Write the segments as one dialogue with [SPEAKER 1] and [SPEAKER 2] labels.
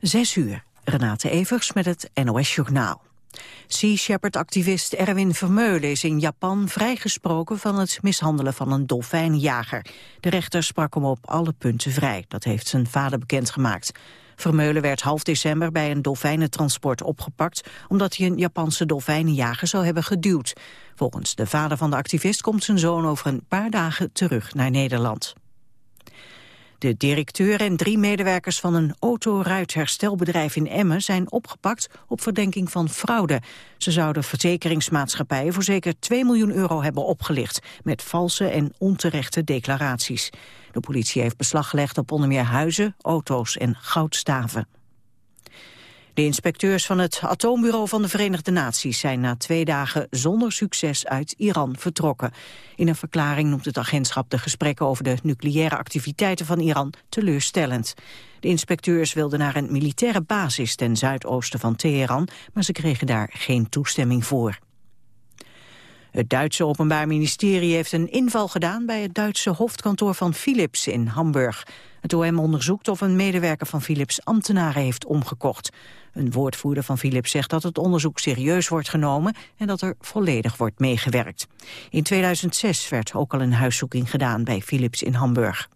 [SPEAKER 1] Zes uur. Renate Evers met het NOS Journaal. Sea Shepherd-activist Erwin Vermeulen is in Japan vrijgesproken van het mishandelen van een dolfijnjager. De rechter sprak hem op alle punten vrij, dat heeft zijn vader bekendgemaakt. Vermeulen werd half december bij een dolfijnentransport opgepakt... omdat hij een Japanse dolfijnenjager zou hebben geduwd. Volgens de vader van de activist komt zijn zoon over een paar dagen terug naar Nederland. De directeur en drie medewerkers van een autoruitherstelbedrijf in Emmen zijn opgepakt op verdenking van fraude. Ze zouden verzekeringsmaatschappijen voor zeker 2 miljoen euro hebben opgelicht met valse en onterechte declaraties. De politie heeft beslag gelegd op onder meer huizen, auto's en goudstaven. De inspecteurs van het atoombureau van de Verenigde Naties zijn na twee dagen zonder succes uit Iran vertrokken. In een verklaring noemt het agentschap de gesprekken over de nucleaire activiteiten van Iran teleurstellend. De inspecteurs wilden naar een militaire basis ten zuidoosten van Teheran, maar ze kregen daar geen toestemming voor. Het Duitse Openbaar Ministerie heeft een inval gedaan bij het Duitse hoofdkantoor van Philips in Hamburg. Het OM onderzoekt of een medewerker van Philips ambtenaren heeft omgekocht. Een woordvoerder van Philips zegt dat het onderzoek serieus wordt genomen en dat er volledig wordt meegewerkt. In 2006 werd ook al een huiszoeking gedaan bij Philips in Hamburg.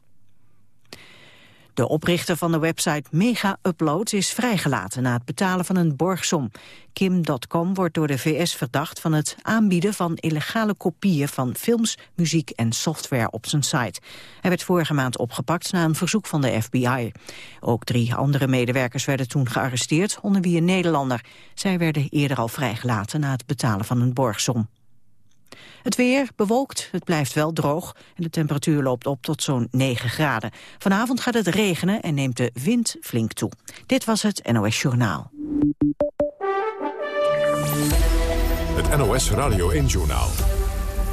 [SPEAKER 1] De oprichter van de website Mega Uploads is vrijgelaten na het betalen van een borgsom. Kim.com wordt door de VS verdacht van het aanbieden van illegale kopieën van films, muziek en software op zijn site. Hij werd vorige maand opgepakt na een verzoek van de FBI. Ook drie andere medewerkers werden toen gearresteerd, onder wie een Nederlander. Zij werden eerder al vrijgelaten na het betalen van een borgsom. Het weer bewolkt, het blijft wel droog en de temperatuur loopt op tot zo'n 9 graden. Vanavond gaat het regenen en neemt de wind flink toe. Dit was het NOS Journaal.
[SPEAKER 2] Het NOS Radio 1 Journaal.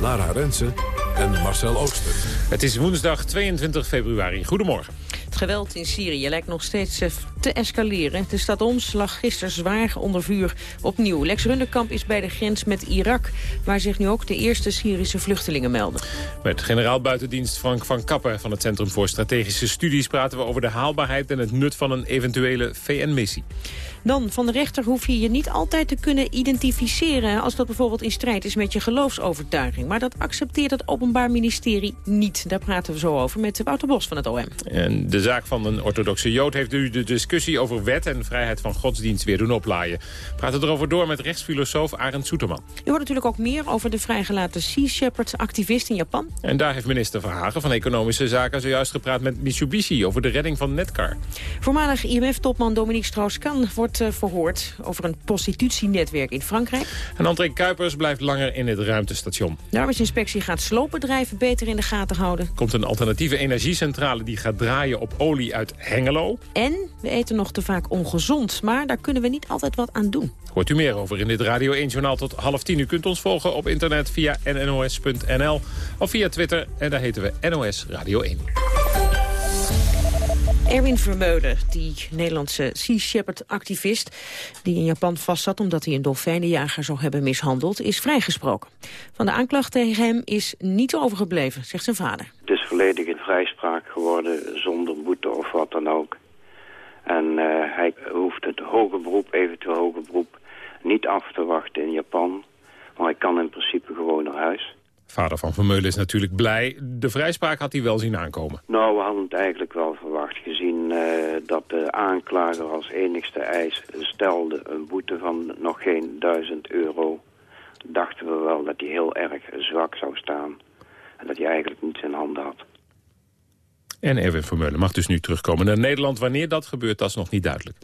[SPEAKER 2] Lara Rensen en Marcel Ooster.
[SPEAKER 3] Het is woensdag 22 februari. Goedemorgen.
[SPEAKER 4] Geweld in Syrië lijkt nog steeds eh, te escaleren. De stad Oms lag gisteren zwaar onder vuur opnieuw. Lex Runderkamp is bij de grens met Irak... waar zich nu ook de eerste Syrische vluchtelingen melden.
[SPEAKER 3] Met generaal buitendienst Frank van Kappen van het Centrum voor Strategische Studies... praten we over de haalbaarheid en het nut van een eventuele VN-missie.
[SPEAKER 4] Dan, van de rechter hoef je je niet altijd te kunnen identificeren... als dat bijvoorbeeld in strijd is met je geloofsovertuiging. Maar dat accepteert het Openbaar Ministerie niet. Daar praten we zo over met Wouter Bos van het OM.
[SPEAKER 3] En de zaak van een orthodoxe Jood heeft u de discussie over wet en vrijheid van godsdienst weer doen oplaaien. We praten erover door met rechtsfilosoof Arend Soeterman.
[SPEAKER 4] U hoort natuurlijk ook meer over de vrijgelaten Sea Shepherd-activist in Japan.
[SPEAKER 3] En daar heeft minister Verhagen van Economische Zaken zojuist gepraat met Mitsubishi over de redding van Netcar.
[SPEAKER 4] Voormalig IMF-topman Dominique Strauss-Kahn wordt uh, verhoord over een prostitutienetwerk in Frankrijk.
[SPEAKER 3] En André Kuipers blijft langer in het ruimtestation.
[SPEAKER 4] De arbeidsinspectie gaat sloopbedrijven beter in de gaten houden.
[SPEAKER 3] Komt een alternatieve energiecentrale die gaat draaien op olie uit Hengelo.
[SPEAKER 4] En we eten nog te vaak ongezond, maar daar kunnen we niet altijd wat aan doen.
[SPEAKER 3] Hoort u meer over in dit Radio 1 Journaal tot half tien. U kunt ons volgen op internet via nnos.nl of via Twitter. En daar heten we NOS Radio 1.
[SPEAKER 4] Erwin Vermeulen, die Nederlandse Sea Shepherd-activist... die in Japan vastzat omdat hij een dolfijnenjager zou hebben mishandeld... is vrijgesproken. Van de aanklacht tegen hem is niet overgebleven, zegt zijn vader.
[SPEAKER 5] Het is volledig in vrijspraak geworden, zonder boete of wat dan ook. En uh, hij hoeft het hoger beroep, eventueel hoger beroep, niet af te wachten in Japan. Maar hij kan in principe gewoon naar huis.
[SPEAKER 3] Vader van Vermeulen is natuurlijk blij. De vrijspraak had hij wel zien aankomen.
[SPEAKER 5] Nou, we hadden het eigenlijk wel verwacht. Gezien uh, dat de aanklager als enigste eis stelde een boete van nog geen duizend euro... dachten we wel dat hij heel erg zwak zou staan. En dat hij eigenlijk niets in handen had.
[SPEAKER 3] En Erwin Vermeulen mag dus nu terugkomen naar Nederland. Wanneer dat gebeurt, dat is nog niet duidelijk.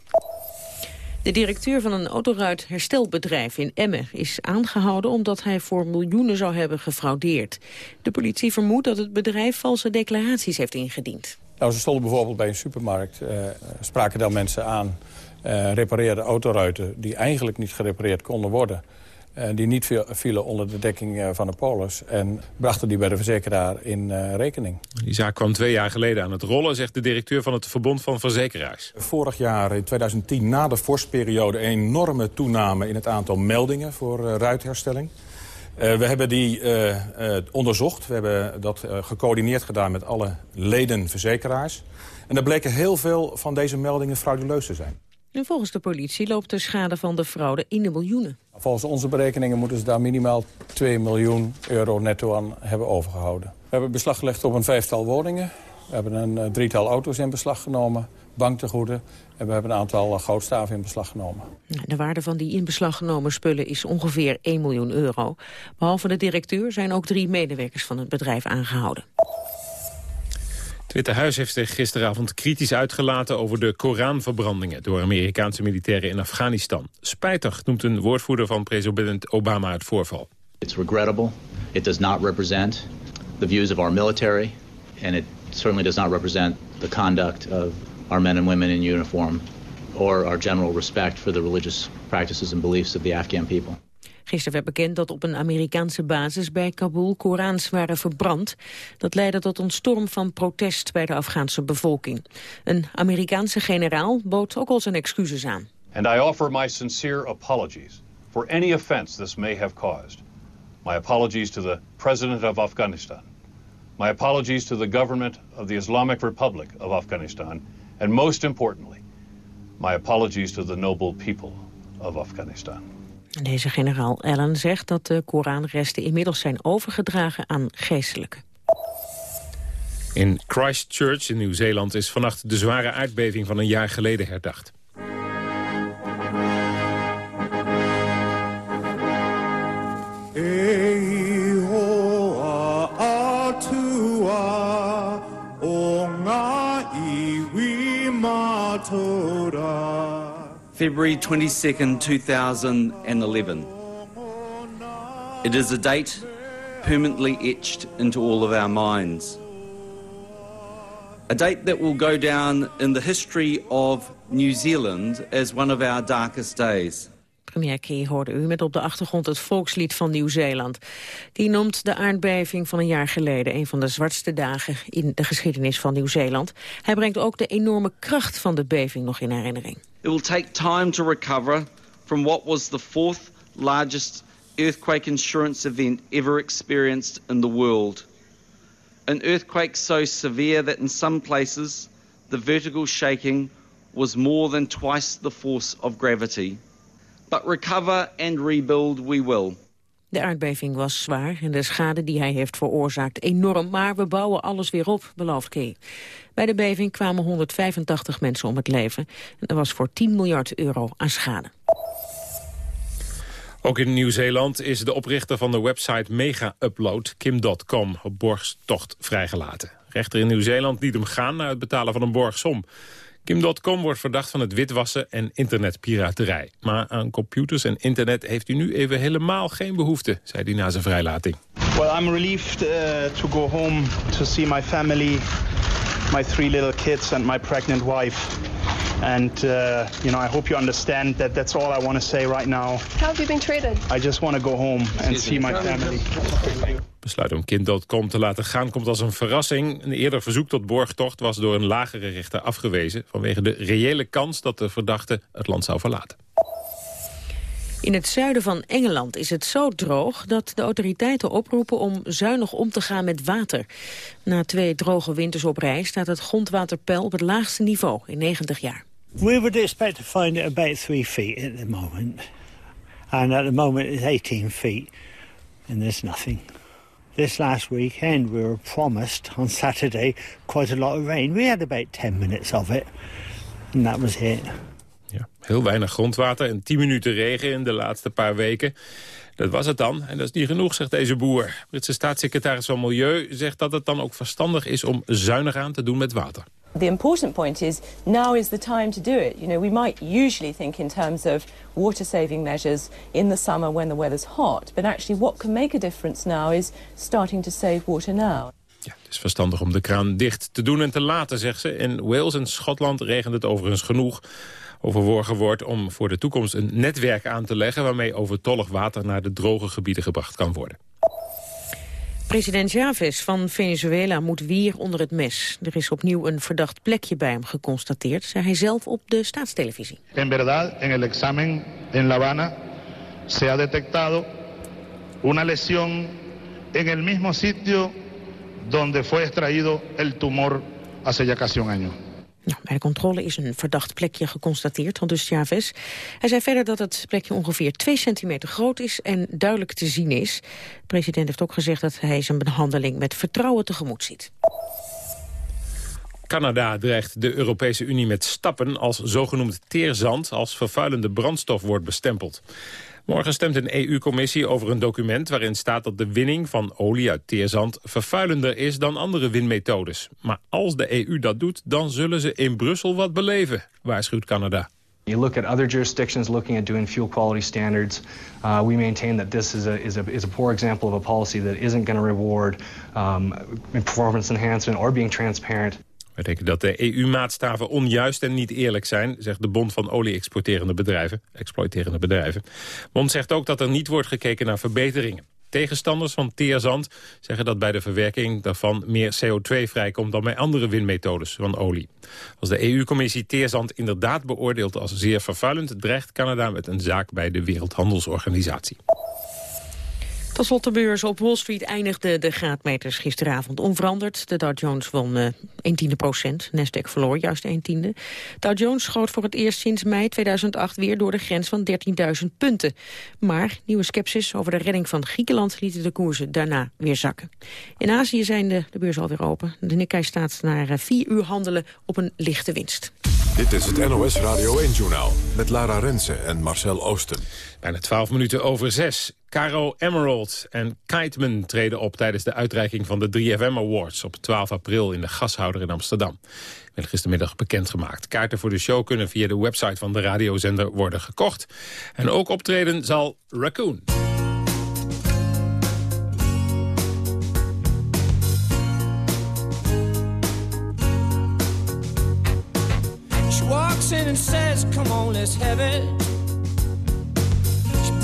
[SPEAKER 4] De directeur van een autoruit herstelbedrijf in Emmen is aangehouden omdat hij voor miljoenen zou hebben gefraudeerd. De politie vermoedt dat het bedrijf valse declaraties heeft ingediend.
[SPEAKER 6] Nou, ze stonden bijvoorbeeld bij een supermarkt, uh, spraken dan mensen aan, uh, repareerden autoruiten die eigenlijk niet gerepareerd konden worden. Uh, die niet vielen onder de dekking uh, van de polis. En brachten die bij de verzekeraar in uh, rekening.
[SPEAKER 3] Die zaak kwam twee jaar geleden aan het rollen, zegt de directeur van het Verbond van Verzekeraars.
[SPEAKER 6] Vorig jaar, in 2010, na de vorstperiode, een enorme toename in het aantal meldingen voor ruitherstelling. we hebben die onderzocht. We hebben dat gecoördineerd gedaan met alle leden verzekeraars. En er bleken heel veel van deze meldingen frauduleus te zijn.
[SPEAKER 4] En volgens de politie loopt de schade van de fraude in de miljoenen.
[SPEAKER 6] Volgens onze berekeningen moeten ze daar minimaal 2 miljoen euro netto aan hebben overgehouden. We hebben beslag gelegd op een vijftal woningen. We hebben een eh, drietal auto's in beslag genomen, banktegoeden... en we hebben een aantal goudstaven in beslag genomen.
[SPEAKER 4] De waarde van die in beslag genomen spullen is ongeveer 1 miljoen euro. Behalve de directeur zijn ook drie medewerkers van het bedrijf aangehouden.
[SPEAKER 3] Witte Huis heeft zich gisteravond kritisch uitgelaten over de Koranverbrandingen door Amerikaanse militairen in Afghanistan. Spijtig noemt een woordvoerder van president Obama het voorval.
[SPEAKER 7] It's regrettable. It does not represent the views of our military and it certainly does not represent the conduct of our men and women in uniform or our general respect for the religious practices and beliefs of the Afghan people.
[SPEAKER 4] Gisteren werd bekend dat op een Amerikaanse basis bij Kabul Korans waren verbrand. Dat leidde tot een storm van protest bij de Afghaanse bevolking. Een Amerikaanse generaal bood ook al zijn excuses aan.
[SPEAKER 8] And I offer my sincere apologies for any offense this may have caused. My apologies to the President of Afghanistan. My apologies to the government of the Islamic Republic of Afghanistan. And most importantly, my apologies to the noble people of Afghanistan.
[SPEAKER 4] Deze generaal Allen zegt dat de Koranresten inmiddels zijn overgedragen aan geestelijken.
[SPEAKER 3] In Christchurch in Nieuw-Zeeland is vannacht de zware aardbeving van een jaar geleden herdacht.
[SPEAKER 9] February 22nd, 2011. It is a date permanently etched into all of our minds. A date that will go down in the history of New Zealand as one of our darkest days.
[SPEAKER 4] Premier Key hoorde u met op de achtergrond het volkslied van Nieuw-Zeeland. Die noemt de aardbeving van een jaar geleden een van de zwartste dagen in de geschiedenis van Nieuw-Zeeland. Hij brengt ook de enorme kracht van de beving nog in herinnering.
[SPEAKER 9] It will take time to recover from what was the fourth largest earthquake insurance event ever experienced in the world. An earthquake so severe that in some places the vertical shaking was more than twice the force of gravity. But recover and rebuild we will.
[SPEAKER 4] De aardbeving was zwaar en de schade die hij heeft veroorzaakt enorm. Maar we bouwen alles weer op, belooft Kay. Bij de beving kwamen 185 mensen om het leven. En er was voor 10 miljard euro aan schade.
[SPEAKER 3] Ook in Nieuw-Zeeland is de oprichter van de website Mega Upload, Kim.com, op borgstocht vrijgelaten. Rechter in Nieuw-Zeeland liet hem gaan naar het betalen van een borgsom. Kim.com wordt verdacht van het witwassen en internetpiraterij. Maar aan computers en internet heeft u nu even helemaal geen behoefte, zei hij na zijn vrijlating.
[SPEAKER 10] Well, I'm relieved uh, to go home to see my family, my three little kids and my pregnant wife. And uh, you know, I hope you understand that that's all I want to say right now.
[SPEAKER 11] How have you been treated?
[SPEAKER 10] I just want to go home and see my family.
[SPEAKER 3] Besluit om kind.com te laten gaan komt als een verrassing. Een eerder verzoek tot borgtocht was door een lagere rechter afgewezen... vanwege de reële kans dat de verdachte het land zou verlaten.
[SPEAKER 4] In het zuiden van Engeland is het zo droog dat de autoriteiten oproepen om zuinig om te gaan met water. Na twee droge winters op rij staat het grondwaterpeil op het laagste niveau in 90 jaar.
[SPEAKER 12] We would expect to find it about three feet at the moment. And at the moment it's 18 feet and there's nothing. This last weekend we were promised on Saturday quite a lot of rain. We had about 10 minutes of it and that was it.
[SPEAKER 3] Ja, heel weinig grondwater en 10 minuten regen in de laatste paar weken. Dat was het dan. En dat is niet genoeg, zegt deze boer. Britse staatssecretaris van Milieu zegt dat het dan ook verstandig is... om zuinig aan te doen met water.
[SPEAKER 13] The important point is now is the time to do it. You know, we might usually think in terms of water saving measures in the summer when the weather's hot, but actually what can make a difference now is starting to save water now.
[SPEAKER 3] Ja, het is verstandig om de kraan dicht te doen en te laten, zegt ze. In Wales en Schotland regent het overigens genoeg. Overworgen wordt om voor de toekomst een netwerk aan te leggen... waarmee overtollig water naar de droge gebieden gebracht kan worden.
[SPEAKER 4] President Chavez van Venezuela moet weer onder het mes. Er is opnieuw een verdacht plekje bij hem geconstateerd, zei hij zelf op de staatstelevisie.
[SPEAKER 14] En verdad, en el examen en La Habana se ha detectado una lesión en el mismo sitio donde fue extraído el tumor hace ya casi un año.
[SPEAKER 4] Nou, bij de controle is een verdacht plekje geconstateerd, al dus. Hij zei verder dat het plekje ongeveer 2 centimeter groot is en duidelijk te zien is. De president heeft ook gezegd dat hij zijn behandeling met vertrouwen tegemoet ziet.
[SPEAKER 3] Canada dreigt de Europese Unie met stappen als zogenoemd teerzand als vervuilende brandstof wordt bestempeld. Morgen stemt een EU-commissie over een document waarin staat dat de winning van olie uit teerzand vervuilender is dan andere winmethodes. Maar als de EU dat doet, dan zullen ze in Brussel wat beleven, waarschuwt Canada.
[SPEAKER 11] You look at other jurisdictions looking at doing fuel quality standards. Uh, we maintain that this is a, is, a, is a poor example of a policy that isn't going to reward um, performance enhancement or being transparent.
[SPEAKER 3] Betekent dat de EU-maatstaven onjuist en niet eerlijk zijn, zegt de Bond van olie-exporterende bedrijven. Exploiterende bedrijven. Bond zegt ook dat er niet wordt gekeken naar verbeteringen. Tegenstanders van teerzand zeggen dat bij de verwerking daarvan meer CO2 vrijkomt dan bij andere winmethodes van olie. Als de EU-commissie teerzand inderdaad beoordeelt als zeer vervuilend, dreigt Canada met een zaak bij de Wereldhandelsorganisatie.
[SPEAKER 4] Tot slot de beurs op Wall Street eindigde de graadmeters gisteravond onveranderd. De Dow Jones won uh, 1 tiende procent, Nasdaq verloor juist 1 tiende. Dow Jones schoot voor het eerst sinds mei 2008 weer door de grens van 13.000 punten. Maar nieuwe sceptisch over de redding van Griekenland lieten de koersen daarna weer zakken. In Azië zijn de, de beurs alweer open. De Nikkei staat na uh, vier uur handelen op een lichte winst.
[SPEAKER 2] Dit is het NOS Radio 1-journaal met Lara Rensen en Marcel Oosten.
[SPEAKER 3] Bijna 12 minuten over 6. Caro Emerald en Kiteman treden op tijdens de uitreiking van de 3FM Awards op 12 april in de Gashouder in Amsterdam. Werd gistermiddag bekendgemaakt. Kaarten voor de show kunnen via de website van de radiozender worden gekocht. En ook optreden zal Raccoon.
[SPEAKER 15] She walks in and says, come on, let's have it.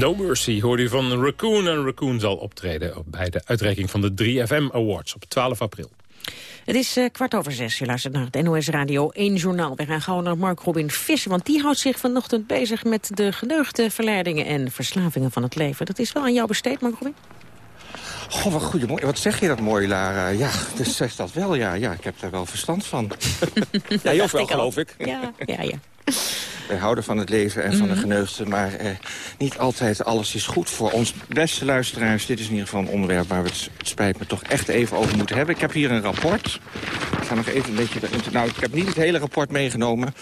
[SPEAKER 15] No Mercy
[SPEAKER 3] hoorde u van Raccoon. En Raccoon zal optreden bij de uitreiking van de 3FM Awards op 12 april.
[SPEAKER 4] Het is uh, kwart over zes. U luistert naar het NOS Radio 1 Journaal. We gaan gauw naar Mark Robin Visser, want die houdt zich vanochtend bezig met de gedeugde verleidingen en verslavingen van het leven. Dat is wel aan jou besteed, Mark Robin?
[SPEAKER 16] Goh, wat goedemorgen. Wat zeg je dat mooi, Lara? Ja, dus zegt dat wel, ja. Ja, ik heb daar wel verstand van. ja, je ook wel, geloof ik.
[SPEAKER 4] Ja, ja, ja.
[SPEAKER 16] Wij houden van het leven en van de
[SPEAKER 4] Mhm.
[SPEAKER 16] geneugten. Maar eh, niet altijd alles is goed voor ons. Beste luisteraars, dit is in ieder geval een onderwerp... waar we het, het spijt me toch echt even over moeten hebben. Ik heb hier een rapport. Ik ga nog even een beetje... Nou, ik heb niet het hele rapport meegenomen.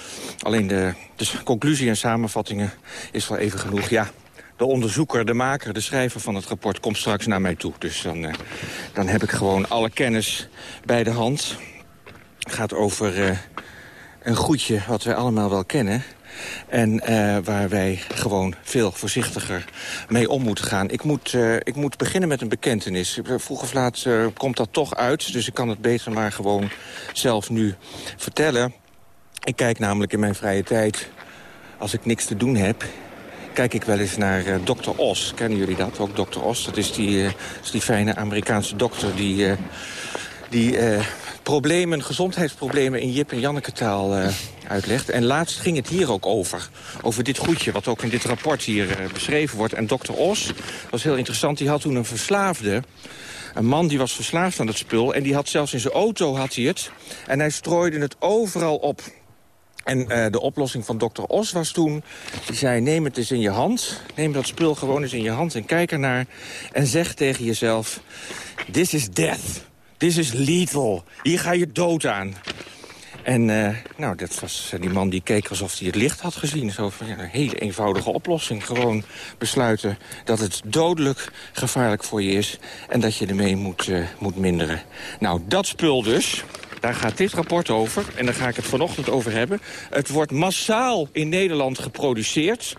[SPEAKER 16] Alleen de, de conclusie en samenvattingen is wel even genoeg. Ja, de onderzoeker, de maker, de schrijver van het rapport... komt straks naar mij toe. Dus dan, eh, dan heb ik gewoon alle kennis bij de hand. Het gaat over eh, een goedje wat wij allemaal wel kennen... En eh, waar wij gewoon veel voorzichtiger mee om moeten gaan. Ik moet, eh, ik moet beginnen met een bekentenis. Vroeg of laat eh, komt dat toch uit, dus ik kan het beter maar gewoon zelf nu vertellen. Ik kijk namelijk in mijn vrije tijd, als ik niks te doen heb... kijk ik wel eens naar eh Dr. Os. Kennen jullie dat? Ook Dr. Os. Dat is die, is die fijne Amerikaanse dokter die... die problemen, gezondheidsproblemen in Jip en Janneke taal eh, uitlegt. En laatst ging het hier ook over. Over dit goedje, wat ook in dit rapport hier eh, beschreven wordt. En dokter Os, dat was heel interessant, die had toen een verslaafde... Een man die was verslaafd aan het spul en die had zelfs in zijn auto had hij het. En hij strooide het overal op. En eh, de oplossing van dokter Os was toen... die zei, neem het eens in je hand. Neem dat spul gewoon eens in je hand en kijk ernaar. En zeg tegen jezelf... This is death. This is lethal. Hier ga je dood aan. En eh, nou, dat was, die man die keek alsof hij het licht had gezien. Zo van, een hele eenvoudige oplossing. Gewoon besluiten dat het dodelijk gevaarlijk voor je is... en dat je ermee moet, eh, moet minderen. Nou, dat spul dus... Daar gaat dit rapport over en daar ga ik het vanochtend over hebben. Het wordt massaal in Nederland geproduceerd.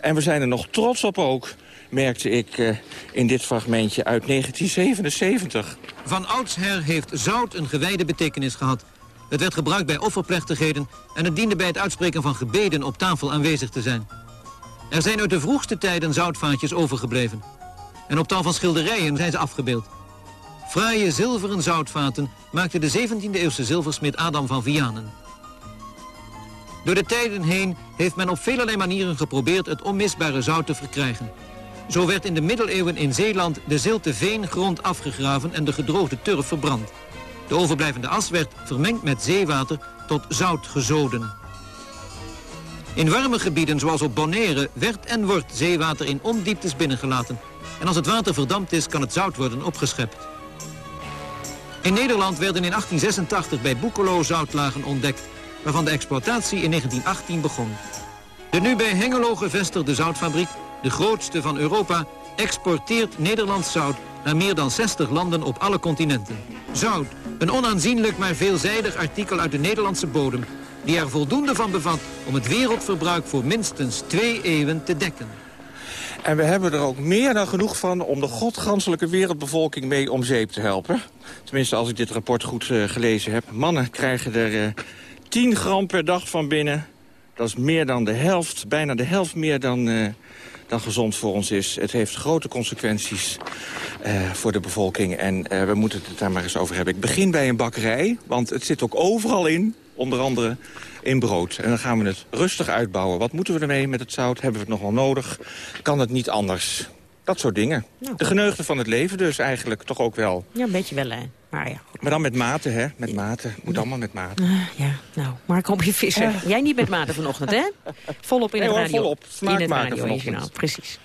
[SPEAKER 16] En we zijn er nog trots op ook, merkte ik eh, in dit fragmentje uit 1977.
[SPEAKER 17] Van oudsher heeft zout een gewijde betekenis gehad. Het werd gebruikt bij offerplechtigheden en het diende bij het uitspreken van gebeden op tafel aanwezig te zijn. Er zijn uit de vroegste tijden zoutvaatjes overgebleven. En op tal van schilderijen zijn ze afgebeeld. Fraaie zilveren zoutvaten maakte de 17e-eeuwse zilversmid Adam van Vianen. Door de tijden heen heeft men op velerlei manieren geprobeerd het onmisbare zout te verkrijgen. Zo werd in de middeleeuwen in Zeeland de zilte veengrond afgegraven en de gedroogde turf verbrand. De overblijvende as werd vermengd met zeewater tot zout gezoden. In warme gebieden zoals op Bonaire werd en wordt zeewater in ondieptes binnengelaten. En als het water verdampt is, kan het zout worden opgeschept. In Nederland werden in 1886 bij Boekelo zoutlagen ontdekt, waarvan de exploitatie in 1918 begon. De nu bij Hengelo gevestigde zoutfabriek, de grootste van Europa, exporteert Nederlands zout naar meer dan 60 landen op alle continenten. Zout, een onaanzienlijk maar veelzijdig artikel uit de Nederlandse bodem, die er voldoende van bevat om het wereldverbruik voor minstens twee eeuwen te dekken.
[SPEAKER 16] En we hebben er ook meer dan genoeg van om de godganselijke wereldbevolking mee om zeep te helpen. Tenminste, als ik dit rapport goed eh, gelezen heb. Mannen krijgen er eh 10 gram per dag van binnen. Dat is meer dan de helft, bijna de helft meer dan, eh, dan gezond voor ons is. Het heeft grote consequenties eh, voor de bevolking. En eh, we moeten het daar maar eens over hebben. Ik begin bij een bakkerij, want het zit ook overal in. Onder andere in brood. En dan gaan we het rustig uitbouwen. Wat moeten we ermee met het zout? Hebben we het nog wel nodig? Kan het niet anders? Dat soort dingen.
[SPEAKER 4] Nou.
[SPEAKER 16] De geneugde van het leven dus eigenlijk toch ook wel.
[SPEAKER 4] Ja, een beetje wel, hè. Maar ja,
[SPEAKER 16] Maar dan met mate, hè? Met mate. Moet allemaal met mate.
[SPEAKER 4] Ah, ja, nou, Mark op je visser. Jij niet met maten vanochtend, hè? Volop in
[SPEAKER 16] Nee
[SPEAKER 4] het
[SPEAKER 16] hoor,
[SPEAKER 4] radio.
[SPEAKER 16] volop. Smaak
[SPEAKER 4] in het
[SPEAKER 16] maken
[SPEAKER 4] radio
[SPEAKER 16] vanochtend.
[SPEAKER 4] journaal, precies.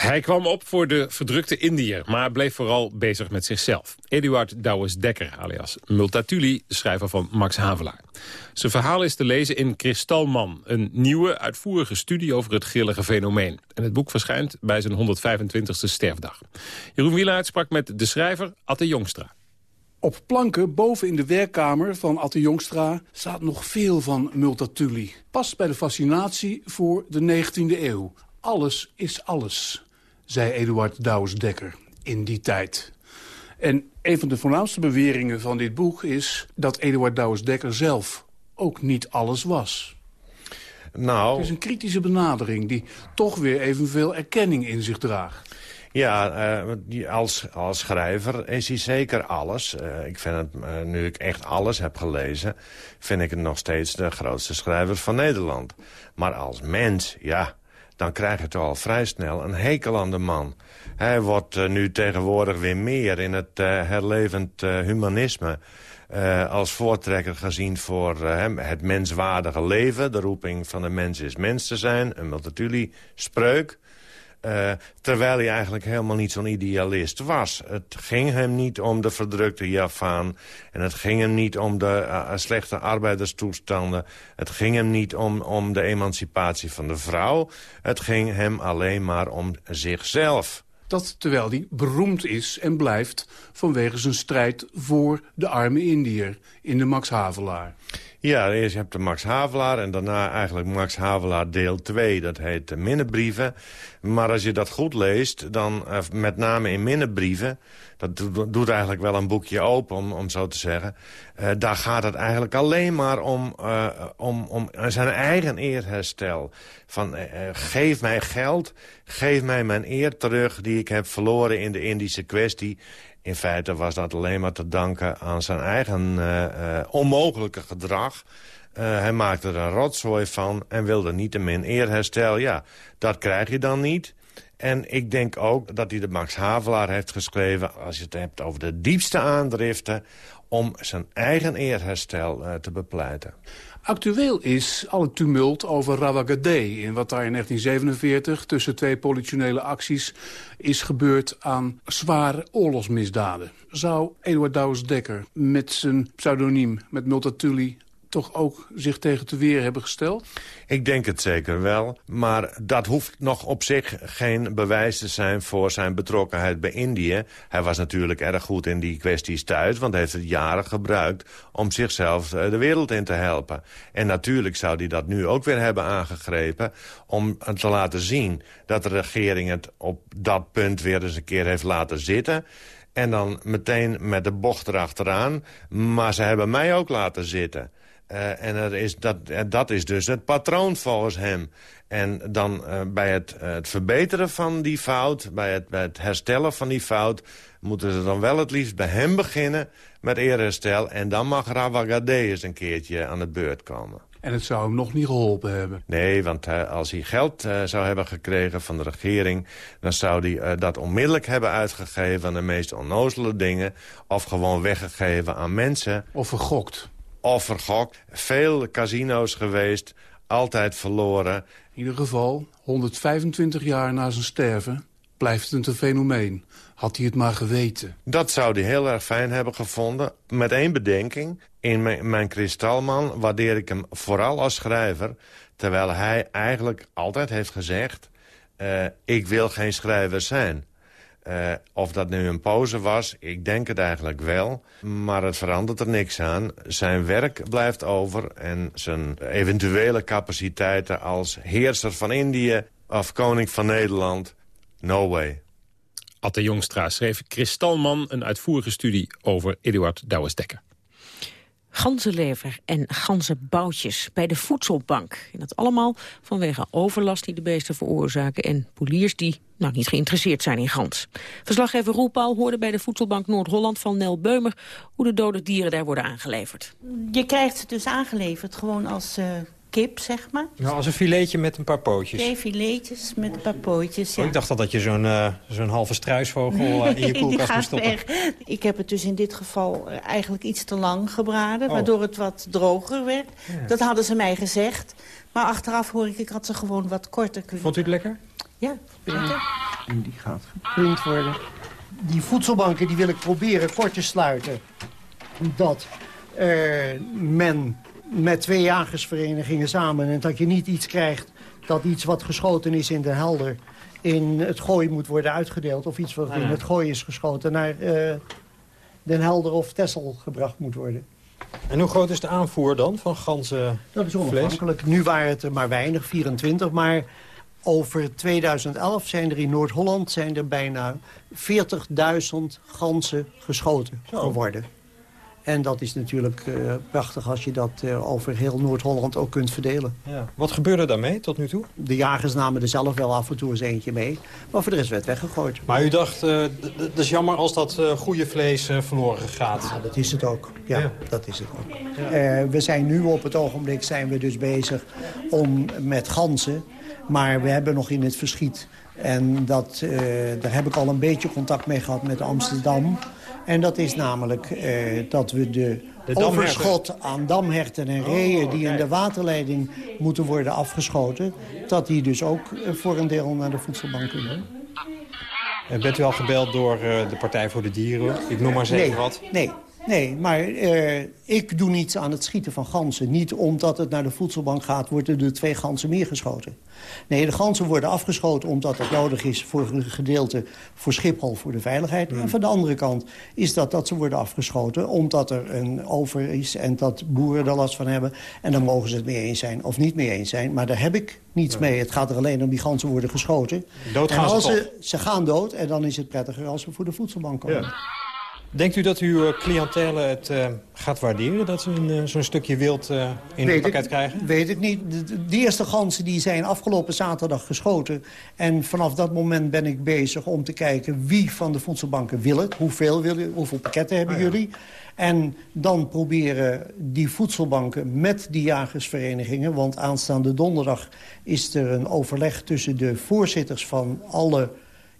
[SPEAKER 3] Hij kwam op voor de verdrukte Indiër, maar bleef vooral bezig met zichzelf. Eduard Douwes Dekker, alias Multatuli, schrijver van Max Havelaar. Zijn verhaal is te lezen in Kristalman, een nieuwe, uitvoerige studie over het grillige fenomeen. En het boek verschijnt bij zijn 125e sterfdag. Jeroen Wielaert sprak met de schrijver Atte Jongstra.
[SPEAKER 18] Op planken boven in de werkkamer van Atte Jongstra staat nog veel van Multatuli. Past bij de fascinatie voor de 19e eeuw. Alles is alles, zei Eduard Douwes Dekker in die tijd. En een van de voornaamste beweringen van dit boek is dat Eduard Douwes Dekker zelf ook niet alles was.
[SPEAKER 19] Nou,
[SPEAKER 18] Het is een kritische benadering die toch weer evenveel erkenning in zich draagt.
[SPEAKER 19] Ja, eh, als, als schrijver is hij zeker alles. Eh, ik vind het, eh, nu ik echt alles heb gelezen... vind ik het nog steeds de grootste schrijver van Nederland. Maar als mens, ja, dan krijg je toch al vrij snel een hekel aan de man. Hij wordt uh, nu tegenwoordig weer meer in het uh, herlevend uh, humanisme... als voortrekker gezien voor het menswaardige leven. De roeping van de mens is mens te zijn, een Multatuli-spreuk. Uh, terwijl hij eigenlijk helemaal niet zo'n idealist was. Het ging hem niet om de verdrukte Javaan. En het ging hem niet om de uh, slechte arbeiderstoestanden. Het ging hem niet om, om de emancipatie van de vrouw. Het ging hem alleen maar om zichzelf.
[SPEAKER 18] Dat terwijl hij beroemd is en blijft vanwege zijn strijd voor de arme Indiër in de Max Havelaar.
[SPEAKER 19] Ja, eerst heb je Max Havelaar en daarna eigenlijk Max Havelaar deel 2. Dat heet Minnebrieven. Maar als je dat goed leest, dan uh, met name in Minnebrieven... dat doet eigenlijk wel een boekje open, om, om zo te zeggen... Uh, daar gaat het eigenlijk alleen maar om, uh, om, om zijn eigen eerherstel. Van geef mij geld, geef mij mijn eer terug... die ik heb verloren in de Indische kwestie... In feite was dat alleen maar te danken aan zijn eigen uh, uh, onmogelijke gedrag. Uh, hij maakte er een rotzooi van en wilde niet te min eerherstel. Ja, dat krijg je dan niet. En ik denk ook dat hij de Max Havelaar heeft geschreven... als je het hebt over de diepste aandriften... om zijn eigen eerherstel te bepleiten.
[SPEAKER 18] Actueel is al het tumult over Rawagade... in wat daar in 1947 tussen twee politionele acties is gebeurd aan zware oorlogsmisdaden. Zou Eduard Douwes-Dekker met zijn pseudoniem, met Multatuli toch ook zich tegen te weer hebben gesteld?
[SPEAKER 19] Ik denk het zeker wel. Maar dat hoeft nog op zich geen bewijs te zijn voor zijn betrokkenheid bij Indië. Hij was natuurlijk erg goed in die kwesties thuis... want hij heeft het jaren gebruikt om zichzelf de wereld in te helpen. En natuurlijk zou hij dat nu ook weer hebben aangegrepen... om te laten zien dat de regering het op dat punt weer eens een keer heeft laten zitten... En dan meteen met de bocht erachteraan. Maar ze hebben mij ook laten zitten. Uh, en er is dat, dat is dus het patroon volgens hem. En dan uh, bij het, uh, het, verbeteren van die fout, bij het, bij het, herstellen van die fout... moeten ze dan wel het liefst bij hem beginnen met eerherstel. En dan mag Rawagade eens een keertje aan de beurt komen.
[SPEAKER 18] En het zou hem nog niet geholpen hebben?
[SPEAKER 19] Nee, want als hij geld zou hebben gekregen van de regering... dan zou hij dat onmiddellijk hebben uitgegeven aan de meest onnozele dingen... of gewoon weggegeven aan mensen.
[SPEAKER 18] Of vergokt
[SPEAKER 19] of vergokt. Veel casino's geweest, altijd verloren.
[SPEAKER 18] In ieder geval, 125 jaar na zijn sterven, blijft het een fenomeen. Had hij het maar geweten.
[SPEAKER 19] Dat zou hij heel erg fijn hebben gevonden. Met één bedenking. In mijn, mijn kristalman waardeer ik hem vooral als schrijver... terwijl hij eigenlijk altijd heeft gezegd... Uh, ik wil geen schrijver zijn. Uh, of dat nu een pose was, ik denk het eigenlijk wel. Maar het verandert er niks aan. Zijn werk blijft over en zijn eventuele capaciteiten als heerser van Indië... of koning van Nederland, no way.
[SPEAKER 3] Atte Jongstra schreef Kristalman een uitvoerige studie over Eduard Douwes-Dekker
[SPEAKER 4] ganzenlever en ganzenboutjes bij de voedselbank. En dat allemaal vanwege overlast die de beesten veroorzaken... en poliers die nou, niet geïnteresseerd zijn in gans. Verslaggever Roel Paul hoorde bij de voedselbank Noord-Holland van Nel Beumer... hoe de dode dieren daar worden aangeleverd.
[SPEAKER 20] Je krijgt ze dus aangeleverd gewoon als uh, kip, zeg maar.
[SPEAKER 21] Nou, als een filetje met een paar pootjes.
[SPEAKER 20] Twee filetjes met een paar pootjes, ja.
[SPEAKER 21] Oh, ik dacht al dat je zo'n uh, zo'n halve struisvogel uh, in je koelkast moest stoppen.
[SPEAKER 20] Weg. Ik heb het dus in dit geval eigenlijk iets te lang gebraden... Oh. waardoor het wat droger werd. Ja. Dat hadden ze mij gezegd. Maar achteraf hoor ik, ik had ze gewoon wat korter kunnen
[SPEAKER 21] Vond u het lekker?
[SPEAKER 20] Ja, beter.
[SPEAKER 22] En die gaat geprint worden. Die voedselbanken die wil ik proberen kort te sluiten. Dat uh, men met twee jagersverenigingen samen... en dat je niet iets krijgt dat iets wat geschoten is in de helder... in het gooi moet worden uitgedeeld... of iets wat in het gooi is geschoten naar uh, Den Helder of Tessel gebracht moet worden.
[SPEAKER 21] En hoe groot is de aanvoer dan van ganzen
[SPEAKER 22] Dat is onafhankelijk. Nu waren het er maar weinig, 24, maar... Over 2011 zijn er in Noord-Holland zijn er bijna 40.000 ganzen geschoten Zo. geworden. En dat is natuurlijk uh, prachtig als je dat uh, over heel Noord-Holland ook kunt verdelen.
[SPEAKER 21] Ja. Wat gebeurde daarmee tot nu toe?
[SPEAKER 22] De jagers namen er zelf wel af en toe eens eentje mee. Maar voor de rest werd weggegooid.
[SPEAKER 21] Maar u dacht, uh, dat is jammer als dat goede vlees verloren gaat.
[SPEAKER 22] Ja, dat is het ook. Ja, ja. dat is het ook. Ja. we zijn nu op het ogenblik zijn we dus bezig om met ganzen Maar we hebben nog in het verschiet. En dat, eh, daar heb ik al een beetje contact mee gehad met Amsterdam. En dat is namelijk eh, dat we de,
[SPEAKER 21] damherten.
[SPEAKER 22] overschot aan damherten en reeën... die in de waterleiding moeten worden afgeschoten... dat die dus ook eh, voor een deel naar de voedselbank kunnen.
[SPEAKER 21] Eh, Bent u al gebeld door eh, de Partij voor de Dieren? Ik noem maar even
[SPEAKER 22] nee,
[SPEAKER 21] wat.
[SPEAKER 22] Nee, nee maar eh, ik doe niets aan het schieten van ganzen. Niet omdat het naar de voedselbank gaat, worden er twee ganzen meer geschoten. Nee, de ganzen worden afgeschoten omdat het nodig is voor een gedeelte voor Schiphol, voor de veiligheid. En van de andere kant is dat dat ze worden afgeschoten omdat er een over is en dat boeren er last van hebben. En dan mogen ze het mee eens zijn of niet mee eens zijn. Maar daar heb ik niets mee. Het gaat er alleen om die ganzen worden geschoten.
[SPEAKER 21] Dood gaan
[SPEAKER 22] en
[SPEAKER 21] ze
[SPEAKER 22] als
[SPEAKER 21] toch?
[SPEAKER 22] ze, ze gaan dood en dan is het prettiger als ze voor de voedselbank komen.
[SPEAKER 21] Denkt u dat uw eh, cliëntele het eh, gaat waarderen... dat ze een, eh, zo'n stukje wild in het pakket
[SPEAKER 22] ik,
[SPEAKER 21] krijgen?
[SPEAKER 22] Weet ik niet. De, eerste ganzen die zijn afgelopen zaterdag geschoten. En vanaf dat moment ben ik bezig om te kijken wie van de voedselbanken wil het. Hoeveel, willen, hoeveel pakketten hebben
[SPEAKER 21] Ah, ja.
[SPEAKER 22] jullie? En dan proberen die voedselbanken met die jagersverenigingen... want aanstaande donderdag is er een overleg tussen de voorzitters van alle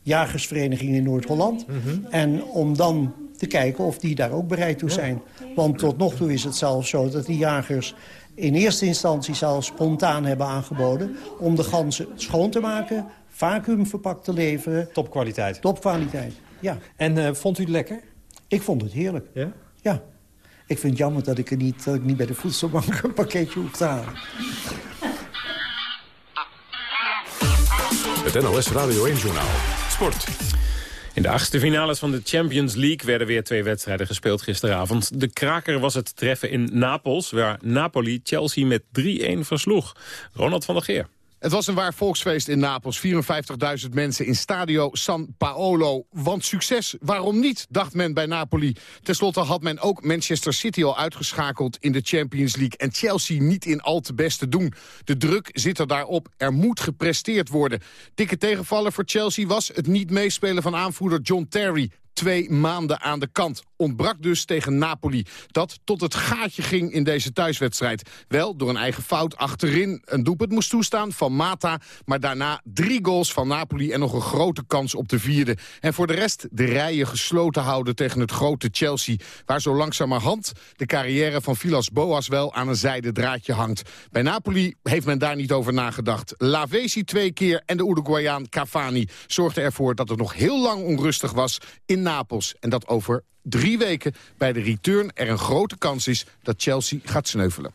[SPEAKER 22] jagersverenigingen in Noord-Holland.
[SPEAKER 21] Mhm.
[SPEAKER 22] En om dan te kijken of die daar ook bereid toe zijn. Want tot nog toe is het zelfs zo dat die jagers in eerste instantie zelfs spontaan hebben aangeboden... om de ganzen schoon te maken, vacuümverpakt te leveren.
[SPEAKER 21] Topkwaliteit.
[SPEAKER 22] Topkwaliteit, ja.
[SPEAKER 21] En eh, vond u het lekker?
[SPEAKER 22] Ik vond het heerlijk.
[SPEAKER 21] Ja?
[SPEAKER 22] Ja. Ik vind het jammer dat ik, er niet, dat ik niet bij de voedselbank een pakketje hoef te halen.
[SPEAKER 2] Het NOS Radio 1-journaal. Sport.
[SPEAKER 3] In de achtste finales van de Champions League werden weer twee wedstrijden gespeeld gisteravond. De kraker was het treffen in Napels, waar Napoli Chelsea met 3-1 versloeg. Ronald van der Geer.
[SPEAKER 23] Het was een waar volksfeest in Napels. 54.000 mensen in Stadio San Paolo. Want succes, waarom niet, dacht men bij Napoli. Ten slotte had men ook Manchester City al uitgeschakeld in de Champions League. En Chelsea niet in al te best te doen. De druk zit er daarop. Er moet gepresteerd worden. Dikke tegenvaller voor Chelsea was het niet meespelen van aanvoerder John Terry twee maanden aan de kant. Ontbrak dus tegen Napoli. Dat tot het gaatje ging in deze thuiswedstrijd. Wel door een eigen fout achterin. Een doelpunt moest toestaan van Mata. Maar daarna drie goals van Napoli en nog een grote kans op de vierde. En voor de rest de rijen gesloten houden tegen het grote Chelsea. Waar zo langzamerhand de carrière van Vilas Boas wel aan een zijde draadje hangt. Bij Napoli heeft men daar niet over nagedacht. Lavesi twee keer en de Uruguayaan Cavani zorgden ervoor dat het nog heel lang onrustig was in Napels. En dat over drie weken bij de return er een grote kans is dat Chelsea gaat sneuvelen.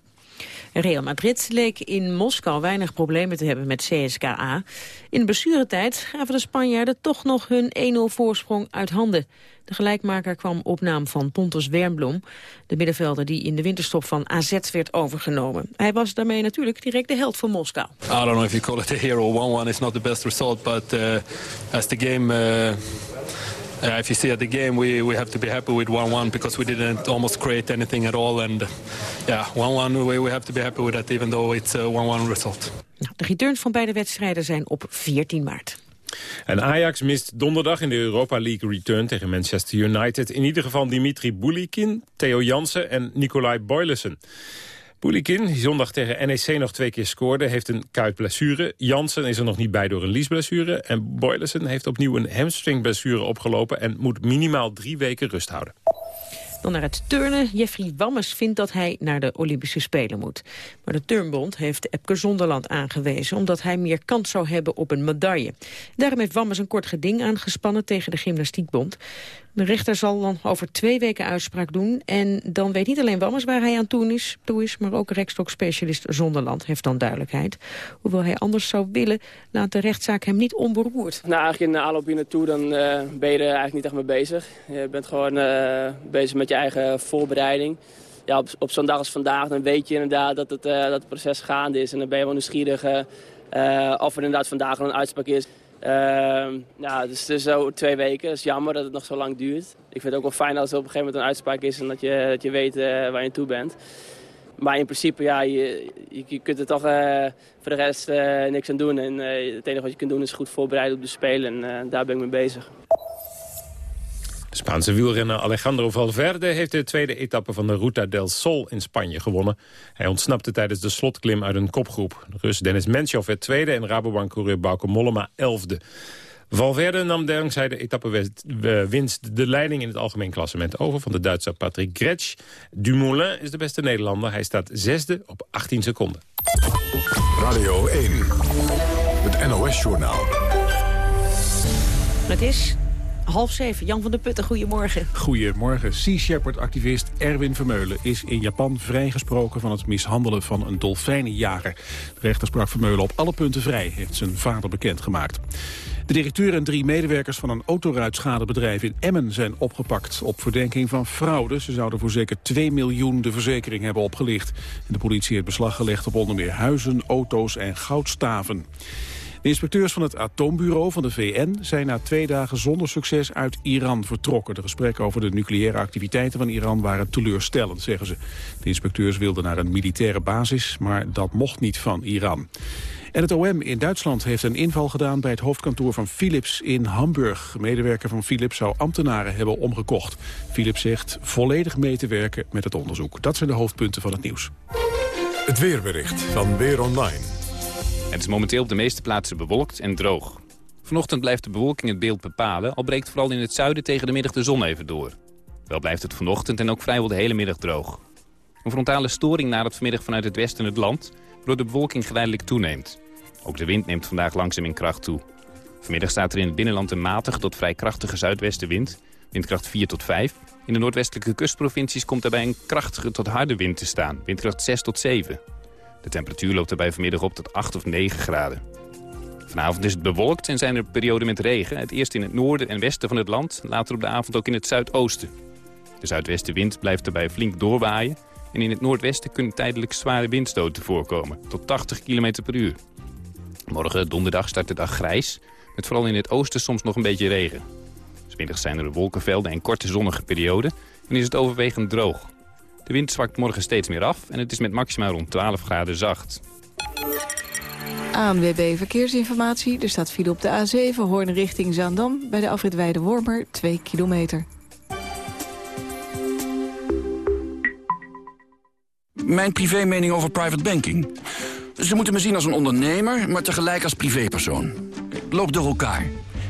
[SPEAKER 4] Real Madrid leek in Moskou weinig problemen te hebben met CSKA. In de blessuretijd gaven de Spanjaarden toch nog hun 1-0 voorsprong uit handen. De gelijkmaker kwam op naam van Pontus Wernbloem, de middenvelder die in de winterstop van AZ werd overgenomen. Hij was daarmee natuurlijk direct de held van Moskou.
[SPEAKER 24] I don't know if you call it a hero. 1-1 is not the best result, but uh, as the game... Uh, uh, if you see at the game, we, we have to be happy with 1-1 because we didn't almost create anything at all. And yeah, 1-1, we, we have to be happy with that even though it's a 1-1 result.
[SPEAKER 4] Nou, de returns van beide wedstrijden zijn op 14 maart.
[SPEAKER 3] En Ajax mist donderdag in de Europa League return tegen Manchester United. In ieder geval Dimitri Bulikin, Theo Jansen en Nicolai Boylissen. Bulikin, die zondag tegen NEC nog twee keer scoorde, heeft een kuitblessure. Jansen is er nog niet bij door een liesblessure. En Boylissen heeft opnieuw een hamstringblessure opgelopen... en moet minimaal drie weken rust houden.
[SPEAKER 4] Dan naar het turnen. Jeffrey Wammes vindt dat hij naar de Olympische Spelen moet. Maar de Turnbond heeft Epke Zonderland aangewezen... omdat hij meer kans zou hebben op een medaille. Daarom heeft Wammes een kort geding aangespannen tegen de Gymnastiekbond. De rechter zal dan over twee weken uitspraak doen. En dan weet niet alleen Wammes waar hij aan toe is, toe is maar ook rechtstok-specialist Zonderland heeft dan duidelijkheid. Hoewel hij anders zou willen, laat de rechtszaak hem niet onberoerd.
[SPEAKER 25] Nou, eigenlijk in de aanloop hier naartoe dan, eh, ben je er eigenlijk niet echt mee bezig. Je bent gewoon eh, bezig met je eigen voorbereiding. Ja, op, op zo'n dag als vandaag dan weet je inderdaad dat het, eh, dat proces gaande is. En dan ben je wel nieuwsgierig of er inderdaad vandaag al een uitspraak is. Ehm ja, dus, dus zo twee weken. Het is jammer dat het nog zo lang duurt. Ik vind het ook wel fijn als er op een gegeven moment een uitspraak is en dat je, dat je weet eh, waar je toe bent. Maar in principe, ja, je, je, kunt er toch eh, voor de rest eh, niks aan doen. En het enige wat je kunt doen is goed voorbereiden op de Spelen. En daar ben ik mee bezig.
[SPEAKER 3] De Spaanse wielrenner Alejandro Valverde heeft de tweede etappe van de Ruta del Sol in Spanje gewonnen. Hij ontsnapte tijdens de slotklim uit een kopgroep. De Rus Dennis Menchov werd tweede en Rabobank-coureur Bauke Mollema elfde. Valverde nam dankzij de etappewinst de leiding in het algemeen klassement over van de Duitser Patrick Gretsch. Dumoulin is de beste Nederlander. Hij staat zesde op 18 seconden.
[SPEAKER 2] Radio 1, het NOS-journaal.
[SPEAKER 4] Het is half zeven. Jan van der Putten, goedemorgen.
[SPEAKER 26] Goedemorgen. Sea Shepherd-activist Erwin Vermeulen is in Japan vrijgesproken van het mishandelen van een dolfijnenjager. De rechter sprak Vermeulen op alle punten vrij, heeft zijn vader bekendgemaakt. De directeur en drie medewerkers van een autoruitschadebedrijf in Emmen zijn opgepakt op verdenking van fraude. Ze zouden voor zeker 2 miljoen de verzekering hebben opgelicht. En de politie heeft beslag gelegd op onder meer huizen, auto's en goudstaven. De inspecteurs van het atoombureau van de VN zijn na twee dagen zonder succes uit Iran vertrokken. De gesprekken over de nucleaire activiteiten van Iran waren teleurstellend, zeggen ze. De inspecteurs wilden naar een militaire basis, maar dat mocht niet van Iran. En het OM in Duitsland heeft een inval gedaan bij het hoofdkantoor van Philips in Hamburg. De medewerker van Philips zou ambtenaren hebben omgekocht. Philips zegt volledig mee te werken met het onderzoek. Dat zijn de hoofdpunten van het nieuws.
[SPEAKER 2] Het weerbericht van Weer Online.
[SPEAKER 27] Het is momenteel op de meeste plaatsen bewolkt en droog. Vanochtend blijft de bewolking het beeld bepalen... al breekt vooral in het zuiden tegen de middag de zon even door. Wel blijft het vanochtend en ook vrijwel de hele middag droog. Een frontale storing nadert vanmiddag vanuit het westen het land... waardoor de bewolking geleidelijk toeneemt. Ook de wind neemt vandaag langzaam in kracht toe. Vanmiddag staat er in het binnenland een matige tot vrij krachtige zuidwestenwind. Windkracht 4 tot 5. In de noordwestelijke kustprovincies komt daarbij een krachtige tot harde wind te staan. Windkracht 6 tot 7. De temperatuur loopt daarbij vanmiddag op tot 8 of 9 graden. Vanavond is het bewolkt en zijn er perioden met regen. Het eerst in het noorden en westen van het land, later op de avond ook in het zuidoosten. De zuidwestenwind blijft daarbij flink doorwaaien... en in het noordwesten kunnen tijdelijk zware windstoten voorkomen, tot 80 km per uur. Morgen, donderdag, start de dag grijs, met vooral in het oosten soms nog een beetje regen. Smiddags zijn er wolkenvelden en korte zonnige perioden en is het overwegend droog. De wind zwakt morgen steeds meer af en het is met maxima rond 12 graden zacht.
[SPEAKER 28] ANWB Verkeersinformatie. Er staat file op de A7 Hoorn richting Zaandam... bij de afrit Weide-Wormer 2 kilometer.
[SPEAKER 29] Mijn privé mening over private banking. Ze moeten me zien als een ondernemer, maar tegelijk als privépersoon. Loop door elkaar.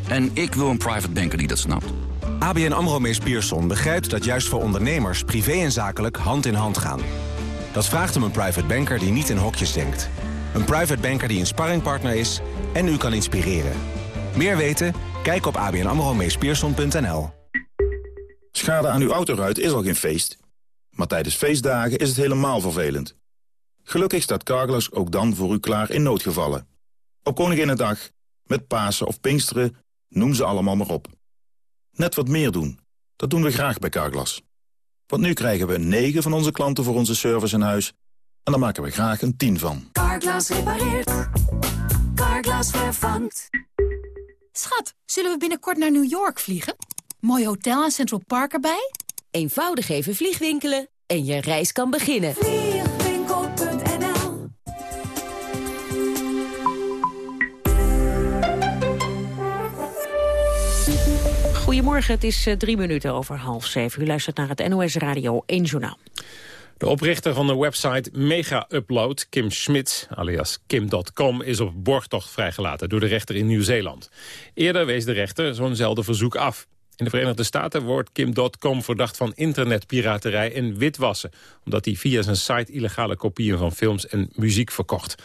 [SPEAKER 29] En ik wil een private banker die dat snapt.
[SPEAKER 30] ABN AMRO Mees Pierson begrijpt dat juist voor ondernemers... privé en zakelijk hand in hand gaan. Dat vraagt om een private banker die niet in hokjes denkt. Een private banker die een sparringpartner is en u kan inspireren. Meer weten? Kijk op abnamromeespierson.nl.
[SPEAKER 31] Schade aan uw autoruit is al geen feest. Maar tijdens feestdagen is het helemaal vervelend. Gelukkig staat Carglass ook dan voor u klaar in noodgevallen. Op Koninginnedag, met Pasen of Pinksteren, noem ze allemaal maar op. Net wat meer doen. Dat doen we graag bij Carglass. Want nu krijgen we 9 van onze klanten voor onze service in huis... en daar maken we graag een 10 van.
[SPEAKER 32] Carglass repareert. Carglass vervangt.
[SPEAKER 33] Schat, zullen we binnenkort naar New York vliegen? Mooi hotel en Central Park erbij?
[SPEAKER 32] Eenvoudig even vliegwinkelen en je reis kan beginnen.
[SPEAKER 4] Goedemorgen, het is eh, drie minuten over half zeven. U luistert naar het NOS Radio 1 Journaal.
[SPEAKER 3] De oprichter van de website Mega Upload, Kim Schmidt, alias Kim.com, is op borgtocht vrijgelaten door de rechter in Nieuw-Zeeland. Eerder wees de rechter zo'nzelfde verzoek af. In de Verenigde Staten wordt Kim.com verdacht van internetpiraterij en witwassen... omdat hij via zijn site illegale kopieën van films en muziek verkocht.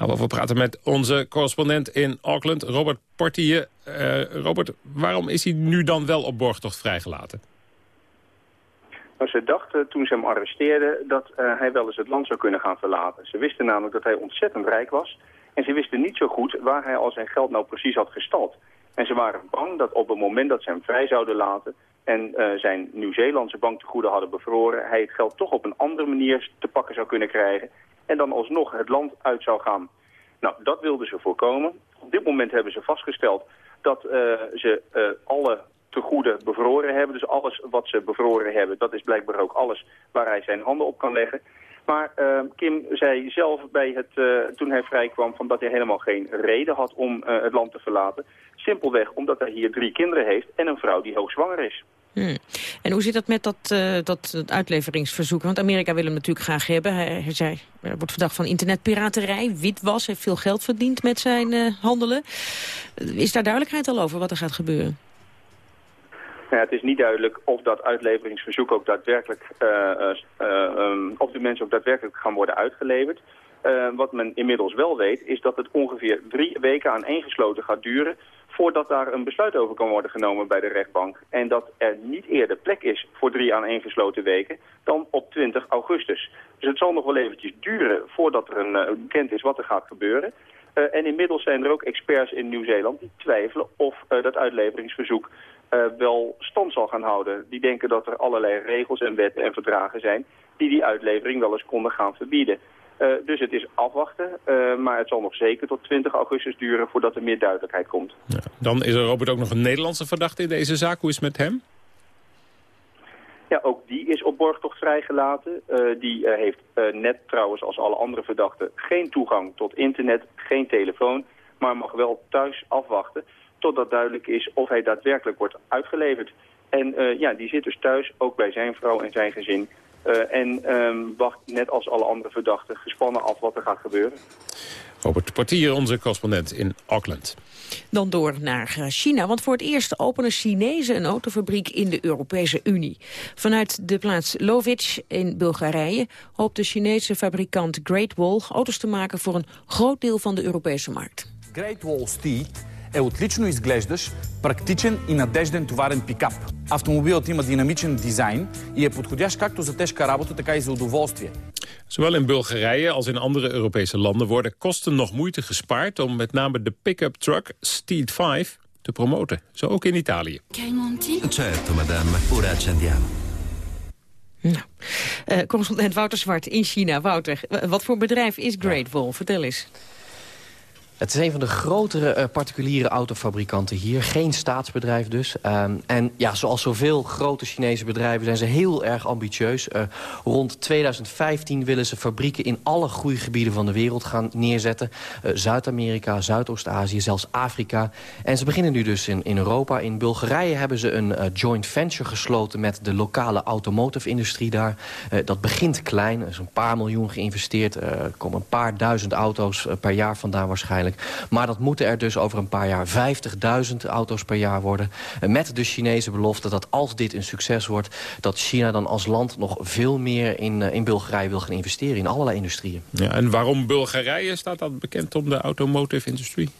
[SPEAKER 3] Nou, we praten met onze correspondent in Auckland, Robert Portier. Uh, Robert, waarom is hij nu dan wel op borgtocht vrijgelaten?
[SPEAKER 34] Nou, ze dachten toen ze hem arresteerden dat uh, hij wel eens het land zou kunnen gaan verlaten. Ze wisten namelijk dat hij ontzettend rijk was. En ze wisten niet zo goed waar hij al zijn geld nou precies had gestald. En ze waren bang dat op het moment dat ze hem vrij zouden laten... en uh, zijn Nieuw-Zeelandse banktegoeden hadden bevroren... hij het geld toch op een andere manier te pakken zou kunnen krijgen... en dan alsnog het land uit zou gaan. Nou, dat wilden ze voorkomen. Op dit moment hebben ze vastgesteld dat uh, ze uh, alle tegoeden bevroren hebben. Dus alles wat ze bevroren hebben, dat is blijkbaar ook alles waar hij zijn handen op kan leggen. Maar uh, Kim zei zelf bij het, toen hij vrijkwam van dat hij helemaal geen reden had om het land te verlaten. Simpelweg omdat hij hier drie kinderen heeft en een vrouw die hoogzwanger is.
[SPEAKER 4] Hmm. En hoe zit dat met dat, uh, dat uitleveringsverzoek? Want Amerika wil hem natuurlijk graag hebben. Hij, zei, wordt verdacht van internetpiraterij, witwas, heeft veel geld verdiend met zijn uh, handelen. Is daar duidelijkheid al over wat er gaat gebeuren?
[SPEAKER 34] Ja, het is niet duidelijk of dat uitleveringsverzoek ook daadwerkelijk, uh, um, of de mensen ook daadwerkelijk gaan worden uitgeleverd. wat men inmiddels wel weet, is dat het ongeveer drie weken aan gesloten gaat duren voordat daar een besluit over kan worden genomen bij de rechtbank. En dat er niet eerder plek is voor drie aaneengesloten weken dan op 20 augustus. Dus het zal nog wel eventjes duren voordat er een, uh, bekend is wat er gaat gebeuren. Uh, en inmiddels zijn er ook experts in Nieuw-Zeeland die twijfelen of uh, dat uitleveringsverzoek wel stand zal gaan houden. Die denken dat er allerlei regels en wetten en verdragen zijn die die uitlevering wel eens konden gaan verbieden. Uh, dus het is afwachten, uh, maar het zal nog zeker tot 20 augustus duren voordat er meer duidelijkheid komt.
[SPEAKER 3] Ja. Dan is er Robert ook nog een Nederlandse verdachte in deze zaak. Hoe is het met hem?
[SPEAKER 34] Ja, ook die is op borgtocht vrijgelaten. Uh, die heeft net trouwens als alle andere verdachten geen toegang tot internet, geen telefoon, maar mag wel thuis afwachten totdat duidelijk is of hij daadwerkelijk wordt uitgeleverd. En ja, die zit dus thuis, ook bij zijn vrouw en zijn gezin. Uh, en um, wacht net als alle andere verdachten gespannen af wat er gaat gebeuren.
[SPEAKER 3] Robert Portier, onze correspondent in Auckland.
[SPEAKER 4] Dan door naar eh, China, want voor het eerst openen Chinezen een autofabriek in de Europese Unie. Vanuit de plaats Lovic in Bulgarije hoopt de Chinese fabrikant Great Wall auto's te maken voor een groot deel van de Europese markt.
[SPEAKER 35] Great Wall Steel е отлично изглеждащ, практичен и надежден товарен пикап. Автомобилът има динамичен дизайн и е подходящ както за тежка работа, така и за удоволствие.
[SPEAKER 3] Zowel in Bulgarije als in andere Europese landen worden kosten nog moeite gespaard om met name de pick-up truck Steed 5 te promoten. Zo ook in Italië.
[SPEAKER 36] Certo, madame. Ora accendiamo.
[SPEAKER 4] Nou, uh, correspondent Wouter Zwart in China. Wouter, wat voor bedrijf is Great Wall? Vertel eens.
[SPEAKER 37] Het is een van de grotere uh, particuliere autofabrikanten hier. Geen staatsbedrijf dus. Um, en ja, zoals zoveel grote Chinese bedrijven zijn ze heel erg ambitieus. Uh, rond 2015 willen ze fabrieken in alle groeigebieden van de wereld gaan neerzetten. Uh, Zuid-Amerika, Zuidoost-Azië, zelfs Afrika. En ze beginnen nu dus in, in Europa. In Bulgarije hebben ze een joint venture gesloten met de lokale automotive-industrie daar. dat begint klein, er is een paar miljoen geïnvesteerd. Er komen een paar duizend auto's per jaar vandaan waarschijnlijk. Maar dat moeten er dus over een paar jaar 50.000 auto's per jaar worden. Met de Chinese belofte dat als dit een succes wordt... dat China dan als land nog veel meer in, in Bulgarije wil gaan investeren... in allerlei industrieën.
[SPEAKER 3] Ja, en waarom Bulgarije? Staat dat bekend om de automotive industrie?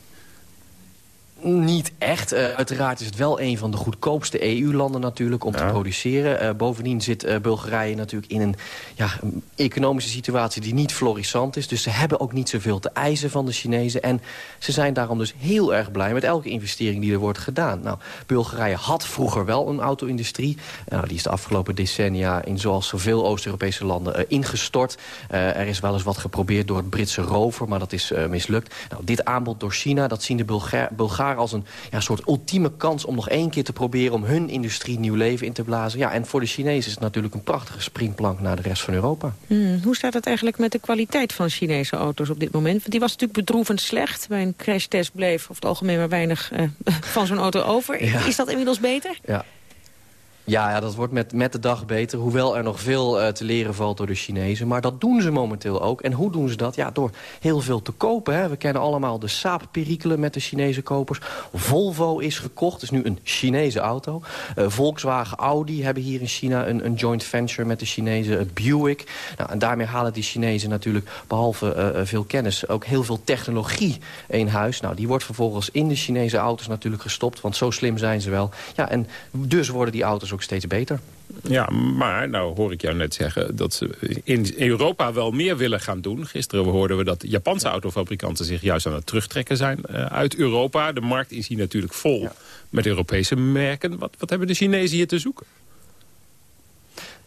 [SPEAKER 37] Niet echt. Uh, uiteraard is het wel een van de goedkoopste EU-landen natuurlijk om ja. te produceren. Uh, bovendien zit uh, Bulgarije natuurlijk in een ja, economische situatie die niet florissant is. Dus ze hebben ook niet zoveel te eisen van de Chinezen. En ze zijn daarom dus heel erg blij met elke investering die er wordt gedaan. Nou, Bulgarije had vroeger wel een auto-industrie. Nou, die is de afgelopen decennia in zoals zoveel Oost-Europese landen ingestort. er is wel eens wat geprobeerd door het Britse rover, maar dat is mislukt. Nou, dit aanbod door China, dat zien de Bulgaren als een ja, soort ultieme kans om nog één keer te proberen... om hun industrie nieuw leven in te blazen. Ja, en voor de Chinezen is het natuurlijk een prachtige springplank naar de rest van Europa.
[SPEAKER 4] Hmm, hoe staat het eigenlijk met de kwaliteit van Chinese auto's op dit moment? Want die was natuurlijk bedroevend slecht. Bij een crashtest bleef over het algemeen maar weinig uh, van zo'n auto over. Ja. Is dat inmiddels beter?
[SPEAKER 37] Ja. Ja, ja, dat wordt met, met de dag beter. Hoewel er nog veel uh, te leren valt door de Chinezen. Maar dat doen ze momenteel ook. En hoe doen ze dat? Ja, door heel veel te kopen. Hè. We kennen allemaal de Saab-perikelen met de Chinese kopers. Volvo is gekocht, is nu een Chinese auto. Uh, Volkswagen, Audi hebben hier in China een, een joint venture met de Chinezen. Uh, Buick. Nou, en daarmee halen die Chinezen natuurlijk, behalve veel kennis... ook heel veel technologie in huis. Nou, die wordt vervolgens in de Chinese auto's natuurlijk gestopt. Want zo slim zijn ze wel. Ja, en dus worden die auto's ook steeds beter.
[SPEAKER 3] Ja, maar nou hoor ik jou net zeggen dat ze in Europa wel meer willen gaan doen. Gisteren hoorden we dat Japanse autofabrikanten zich juist aan het terugtrekken zijn uh, uit Europa. De markt is hier natuurlijk vol met Europese merken. Wat, wat hebben de Chinezen hier te zoeken?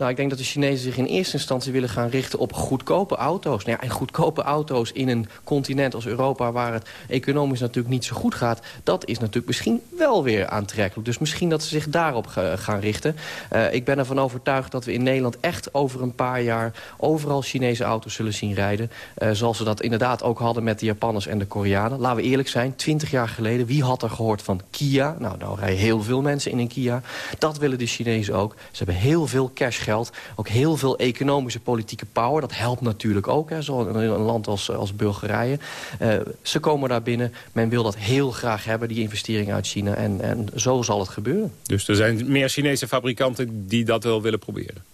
[SPEAKER 37] Nou, ik denk dat de Chinezen zich in eerste instantie willen gaan richten op goedkope auto's. Nou en goedkope auto's in een continent als Europa... waar het economisch natuurlijk niet zo goed gaat... dat is natuurlijk misschien wel weer aantrekkelijk. Dus misschien dat ze zich daarop gaan richten. Uh, ik ben ervan overtuigd dat we in Nederland echt over een paar jaar... overal Chinese auto's zullen zien rijden. Uh, zoals we dat inderdaad ook hadden met de Japanners en de Koreanen. Laten we eerlijk zijn, 20 jaar geleden, wie had er gehoord van Kia? Nou, nou rijden heel veel mensen in een Kia. Dat willen de Chinezen ook. Ze hebben heel veel cashgeld, ook heel veel economische politieke power. Dat helpt natuurlijk ook, hè, zo in een land als, als Bulgarije. Uh, ze komen daar binnen, men wil dat heel graag hebben, die investeringen uit China. En, en zo zal het gebeuren.
[SPEAKER 3] Dus er zijn meer Chinese fabrikanten die dat wel willen proberen?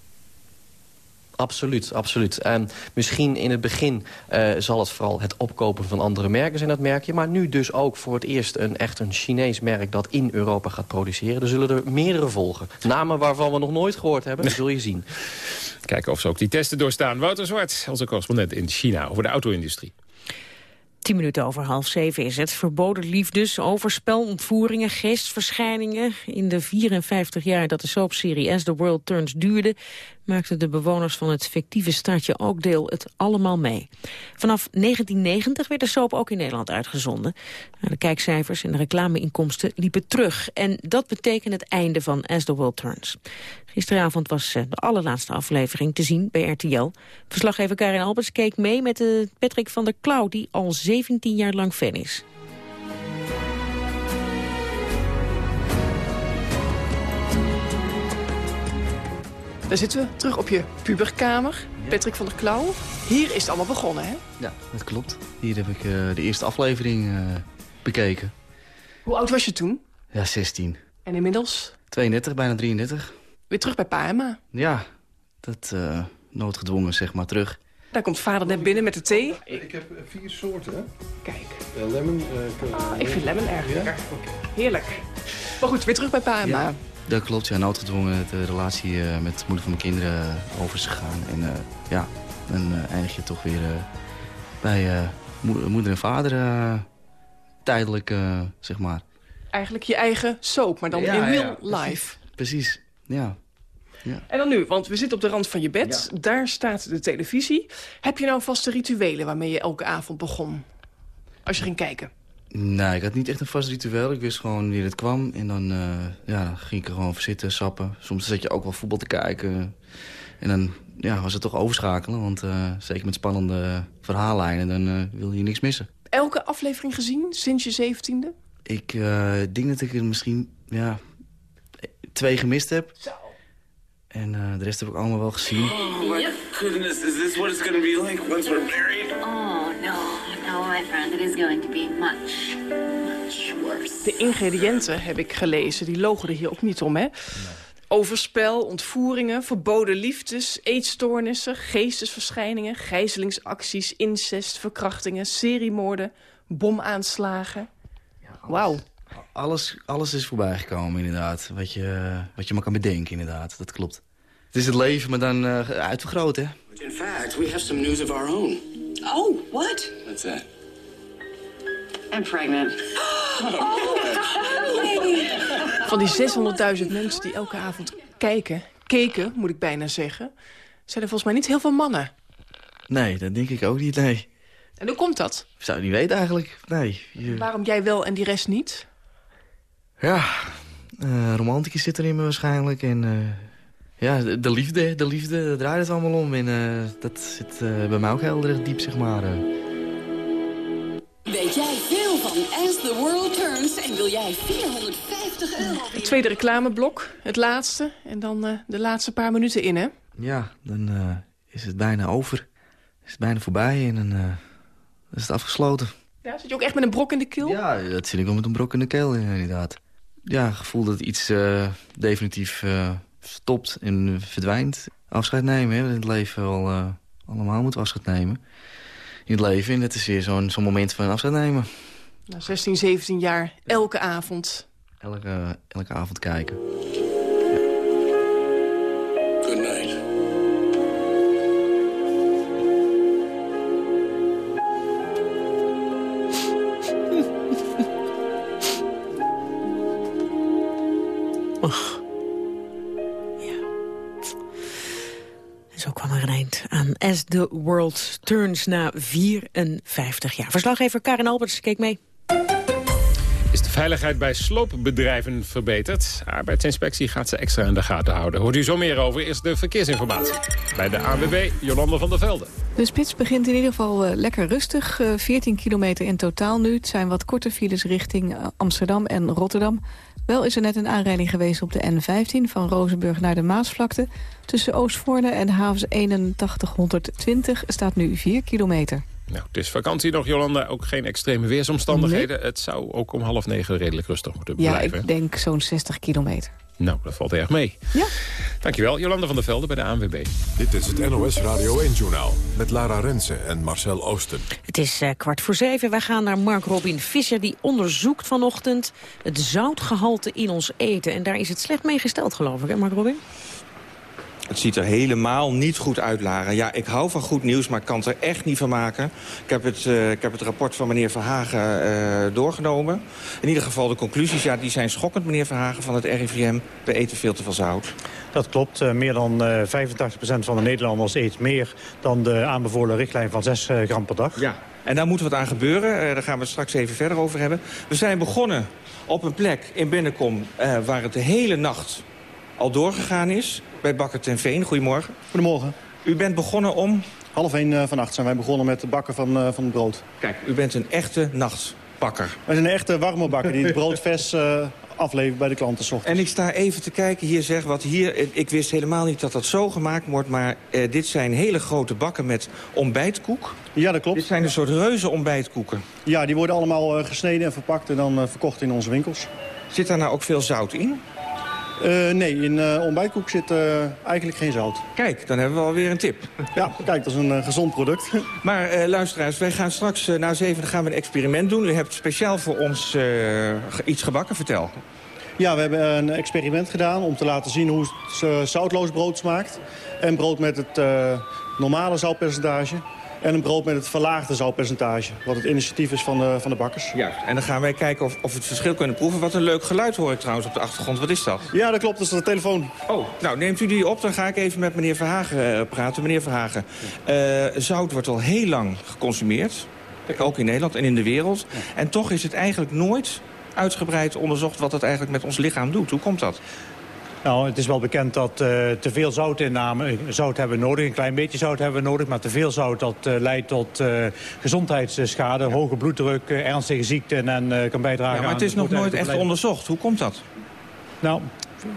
[SPEAKER 37] Absoluut, absoluut. En misschien in het begin uh, zal het vooral het opkopen van andere merken zijn, dat merkje. Maar nu dus ook voor het eerst een echt een Chinees merk dat in Europa gaat produceren. Er zullen er meerdere volgen. Namen waarvan we nog nooit gehoord hebben, dat zul je zien.
[SPEAKER 3] Kijken of ze ook die testen doorstaan. Wouter Zwart, onze correspondent in China over de auto-industrie.
[SPEAKER 4] Tien minuten over half zeven is het. Verboden liefdes, overspel, ontvoeringen, geestverschijningen. In de 54 jaar dat de soapserie As the World Turns duurde... maakten de bewoners van het fictieve stadje ook deel het allemaal mee. Vanaf 1990 werd de soap ook in Nederland uitgezonden. De kijkcijfers en de reclameinkomsten liepen terug. En dat betekent het einde van As the World Turns. Gisteravond was eh, de allerlaatste aflevering te zien bij RTL. Verslaggever Karin Albers keek mee met eh, Patrick van der Klauw... die al 17 jaar lang fan is.
[SPEAKER 15] Daar zitten we, terug op je puberkamer. Patrick van der Klauw. Hier is het allemaal begonnen, hè?
[SPEAKER 38] Ja, dat klopt. Hier heb ik uh, de eerste aflevering uh, bekeken.
[SPEAKER 15] Hoe oud was je toen?
[SPEAKER 38] Ja, 16.
[SPEAKER 15] En inmiddels?
[SPEAKER 38] 32, bijna 33.
[SPEAKER 15] Weer terug bij pa en ma?
[SPEAKER 38] Ja, dat uh, noodgedwongen, zeg maar, terug.
[SPEAKER 15] Daar komt vader net binnen met de thee.
[SPEAKER 21] Ik heb vier soorten, hè?
[SPEAKER 15] Kijk.
[SPEAKER 21] Uh, lemon.
[SPEAKER 15] Uh, ah, ik vind lemon erg lekker. Ja? Okay. Heerlijk. Maar goed, weer terug bij pa en
[SPEAKER 38] ja. Dat klopt, ja. Noodgedwongen de relatie uh, met de moeder van mijn kinderen over is gegaan. En ja, dan eindig je toch weer bij moeder en vader tijdelijk, zeg maar.
[SPEAKER 15] Eigenlijk je eigen soap, maar dan
[SPEAKER 38] ja,
[SPEAKER 15] in real
[SPEAKER 38] ja,
[SPEAKER 15] life.
[SPEAKER 38] Precies, ja. ja.
[SPEAKER 15] En dan nu, want we zitten op de rand van je bed. Daar staat de televisie. Heb je nou vaste rituelen waarmee je elke avond begon? Als je ging kijken.
[SPEAKER 38] Nee, ik had niet echt een vast ritueel. Ik wist gewoon wanneer het kwam. En dan uh, ja, ging ik er gewoon voor zitten, sappen. Soms zat je ook wel voetbal te kijken. En dan ja, was het toch overschakelen. Want uh, zeker met spannende verhaallijnen, dan uh, wil je niks missen.
[SPEAKER 15] Elke aflevering gezien sinds je zeventiende?
[SPEAKER 38] Ik denk dat ik er misschien ja, twee gemist heb.
[SPEAKER 15] Zo.
[SPEAKER 38] En uh, de rest heb ik allemaal wel gezien.
[SPEAKER 39] Oh my goodness, is this what it's to be like once we're married?
[SPEAKER 40] My friend, it is going to be much, much worse.
[SPEAKER 15] De ingrediënten heb ik gelezen, die logen er hier ook niet om, hè? Nee. Overspel, ontvoeringen, verboden liefdes, eetstoornissen, geestesverschijningen, gijzelingsacties, incest, verkrachtingen, seriemoorden, bomaanslagen.
[SPEAKER 38] Ja,
[SPEAKER 15] Wauw.
[SPEAKER 38] Alles, alles is voorbij gekomen, inderdaad. Wat je, wat je maar kan bedenken, inderdaad. Dat klopt. Het is het leven, maar dan uh, uitvergroot, hè?
[SPEAKER 39] In fact, we have some news of our own.
[SPEAKER 40] Oh, what?
[SPEAKER 39] What's that?
[SPEAKER 40] I'm pregnant.
[SPEAKER 15] Van die 600.000 mensen die elke avond kijken... keken, moet ik bijna zeggen... zijn er volgens mij niet heel veel mannen.
[SPEAKER 38] Nee, dat denk ik ook niet, nee.
[SPEAKER 15] En hoe komt dat?
[SPEAKER 38] Ik zou het niet weten eigenlijk, nee. Je...
[SPEAKER 15] Waarom jij wel en die rest niet?
[SPEAKER 38] Ja, uh, romanticus zit er in me waarschijnlijk. En uh, ja, de, de, liefde, de liefde, daar draait het allemaal om. En uh, dat zit bij mij ook heel erg diep, zeg maar.
[SPEAKER 40] Weet jij veel van As the World Turns en wil jij 450 euro...
[SPEAKER 15] Het tweede reclameblok, het laatste. En dan de laatste paar minuten in, hè?
[SPEAKER 38] Ja, dan is het bijna over. Is het bijna voorbij en dan is het afgesloten.
[SPEAKER 15] Ja, zit je ook echt met een brok in de keel?
[SPEAKER 38] Ja, dat zit ik wel met een brok in de keel, inderdaad ja, gevoel dat iets uh, definitief uh, stopt en verdwijnt. Afscheid nemen, hè. in het leven wel uh, allemaal moeten afscheid nemen. In het leven, en dat is weer zo'n zo'n moment van afscheid nemen.
[SPEAKER 15] Nou, 16, 17 jaar, elke avond.
[SPEAKER 38] Elke, elke avond kijken.
[SPEAKER 39] Good
[SPEAKER 4] aan As the World Turns na 54 jaar. Verslaggever Karin Alberts keek mee.
[SPEAKER 3] Is de veiligheid bij sloopbedrijven verbeterd? Arbeidsinspectie gaat ze extra in de gaten houden. Hoort u zo meer over, is de verkeersinformatie. Bij de ANWB, Jolanda van der Velde.
[SPEAKER 28] De spits begint in ieder geval eh, lekker rustig. Eh, 14 kilometer in totaal nu. Het zijn wat korte files richting eh, Amsterdam en Rotterdam. Wel is er net een aanrijding geweest op de N15 van Rozenburg naar de Maasvlakte. Tussen Oostvoorne en havens 8120 staat nu 4 kilometer.
[SPEAKER 3] Nou, het is vakantie nog, Jolanda. Ook geen extreme weersomstandigheden. Het zou ook om half negen redelijk rustig moeten
[SPEAKER 28] Ja,
[SPEAKER 3] blijven.
[SPEAKER 28] ik denk zo'n 60 kilometer.
[SPEAKER 3] Nou, dat valt erg mee.
[SPEAKER 28] Ja.
[SPEAKER 3] Dankjewel, Jolanda van der Velde bij de ANWB.
[SPEAKER 2] Dit is het NOS Radio 1-journaal met Lara Rensen en Marcel Oosten.
[SPEAKER 4] Het is eh, kwart voor zeven. Wij gaan naar Mark Robin Visser. Die onderzoekt vanochtend het zoutgehalte in ons eten. En daar is het slecht mee gesteld, geloof ik, hè Mark Robin?
[SPEAKER 16] Het ziet er helemaal niet goed uit, Lara. Ja, ik hou van goed nieuws, maar ik kan het er echt niet van maken. Ik heb het, eh, ik heb het rapport van meneer Verhagen eh, doorgenomen. In ieder geval de conclusies, ja, die zijn schokkend, meneer Verhagen van het RIVM. We eten veel te veel zout.
[SPEAKER 41] Dat klopt. Eh, meer dan eh 85% van de Nederlanders eet meer dan de aanbevolen richtlijn van 6 eh, gram per dag.
[SPEAKER 16] Ja. En daar moet wat aan gebeuren. Daar gaan we het straks even verder over hebben. We zijn begonnen op een plek in Binnenkom... waar het de hele nacht al doorgegaan is. Bij Bakker ten Veen. Goedemorgen.
[SPEAKER 42] Goedemorgen.
[SPEAKER 16] U bent begonnen om...
[SPEAKER 42] Half één eh, vannacht zijn wij begonnen met het bakken van, eh, van het brood.
[SPEAKER 16] Kijk, u bent een echte nachtbakker.
[SPEAKER 42] Wij zijn een echte warme bakker die het brood vers eh, aflevert bij de klanten. 's ochtends.
[SPEAKER 16] En ik sta even te kijken hier, zeg wat hier... Ik wist helemaal niet dat dat zo gemaakt wordt... maar dit zijn hele grote bakken met ontbijtkoek.
[SPEAKER 42] Ja, dat klopt.
[SPEAKER 16] Dit zijn een soort reuze ontbijtkoeken.
[SPEAKER 42] Ja, die worden allemaal gesneden en verpakt en dan verkocht in onze winkels.
[SPEAKER 16] Zit daar nou ook veel zout in?
[SPEAKER 42] Eh, nee, in eh, ontbijtkoek zit eh, eigenlijk geen zout.
[SPEAKER 16] Kijk, dan hebben we alweer een tip.
[SPEAKER 42] Ja, kijk, dat is een gezond product.
[SPEAKER 16] Maar luisteraars, wij gaan straks na zeven gaan we een experiment doen. U hebt speciaal voor ons iets gebakken. Vertel.
[SPEAKER 42] Ja, we hebben een experiment gedaan om te laten zien hoe het, zoutloos brood smaakt. En brood met het normale zoutpercentage. En een brood met het verlaagde zoutpercentage. Wat het initiatief is van de, van de bakkers.
[SPEAKER 16] Juist. En dan gaan wij kijken of, of we het verschil kunnen proeven. Wat een leuk geluid hoor ik trouwens op de achtergrond. Wat is dat?
[SPEAKER 42] Ja, dat klopt. Dat is de telefoon.
[SPEAKER 16] Oh, nou neemt u die op. Dan ga ik even met meneer Verhagen eh, praten. Meneer Verhagen, eh, zout wordt al heel lang geconsumeerd. Ook in Nederland en in de wereld. En toch is het eigenlijk nooit uitgebreid onderzocht wat het eigenlijk met ons lichaam doet. Hoe komt dat?
[SPEAKER 41] Nou, het is wel bekend dat eh, te veel zoutinname, zout hebben we nodig, een klein beetje zout hebben we nodig, maar te veel zout dat eh, leidt tot eh, gezondheidsschade, hoge bloeddruk, ernstige ziekten en kan bijdragen
[SPEAKER 16] Ja, maar het
[SPEAKER 41] aan
[SPEAKER 16] is nog nooit echt onderzocht. Hoe komt dat?
[SPEAKER 41] Nou,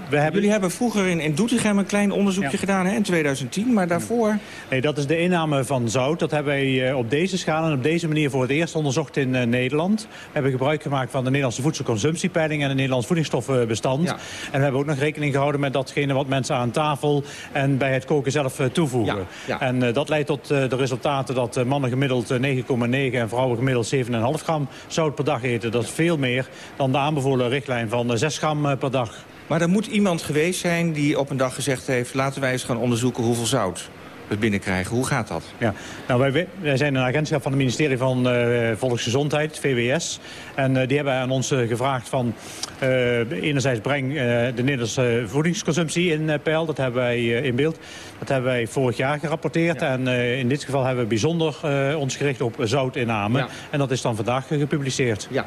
[SPEAKER 41] we hebben...
[SPEAKER 16] Jullie hebben vroeger in, in Doetinchem een klein onderzoekje
[SPEAKER 41] Ja.
[SPEAKER 16] gedaan hè, in 2010. Maar daarvoor...
[SPEAKER 41] Nee, dat is de inname van zout. Dat hebben wij eh, op deze schaal en op deze manier voor het eerst onderzocht in eh, Nederland. We hebben gebruik gemaakt van de Nederlandse voedselconsumptiepeiling en het Nederlands voedingsstoffenbestand. En we hebben ook nog rekening gehouden met datgene wat mensen aan tafel en bij het koken zelf eh, toevoegen.
[SPEAKER 16] Ja.
[SPEAKER 41] En dat leidt tot de resultaten dat mannen gemiddeld eh, 9,9 en vrouwen gemiddeld 7,5 gram zout per dag eten. Dat is veel meer dan de aanbevolen richtlijn van eh, 6 gram per dag.
[SPEAKER 16] Maar er moet iemand geweest zijn die op een dag gezegd heeft... laten wij eens gaan onderzoeken hoeveel zout we binnenkrijgen. Hoe gaat dat?
[SPEAKER 41] Ja, nou, wij, wij zijn een agentschap van het ministerie van eh, Volksgezondheid, VWS. En eh, die hebben aan ons eh, gevraagd van... eh, enerzijds breng eh, de Nederlandse voedingsconsumptie in peil. Dat hebben wij eh, in beeld. Dat hebben wij vorig jaar gerapporteerd. En eh, in dit geval hebben we bijzonder eh, ons gericht op zoutinname.
[SPEAKER 16] Ja.
[SPEAKER 41] En dat is dan vandaag gepubliceerd.
[SPEAKER 16] Ja.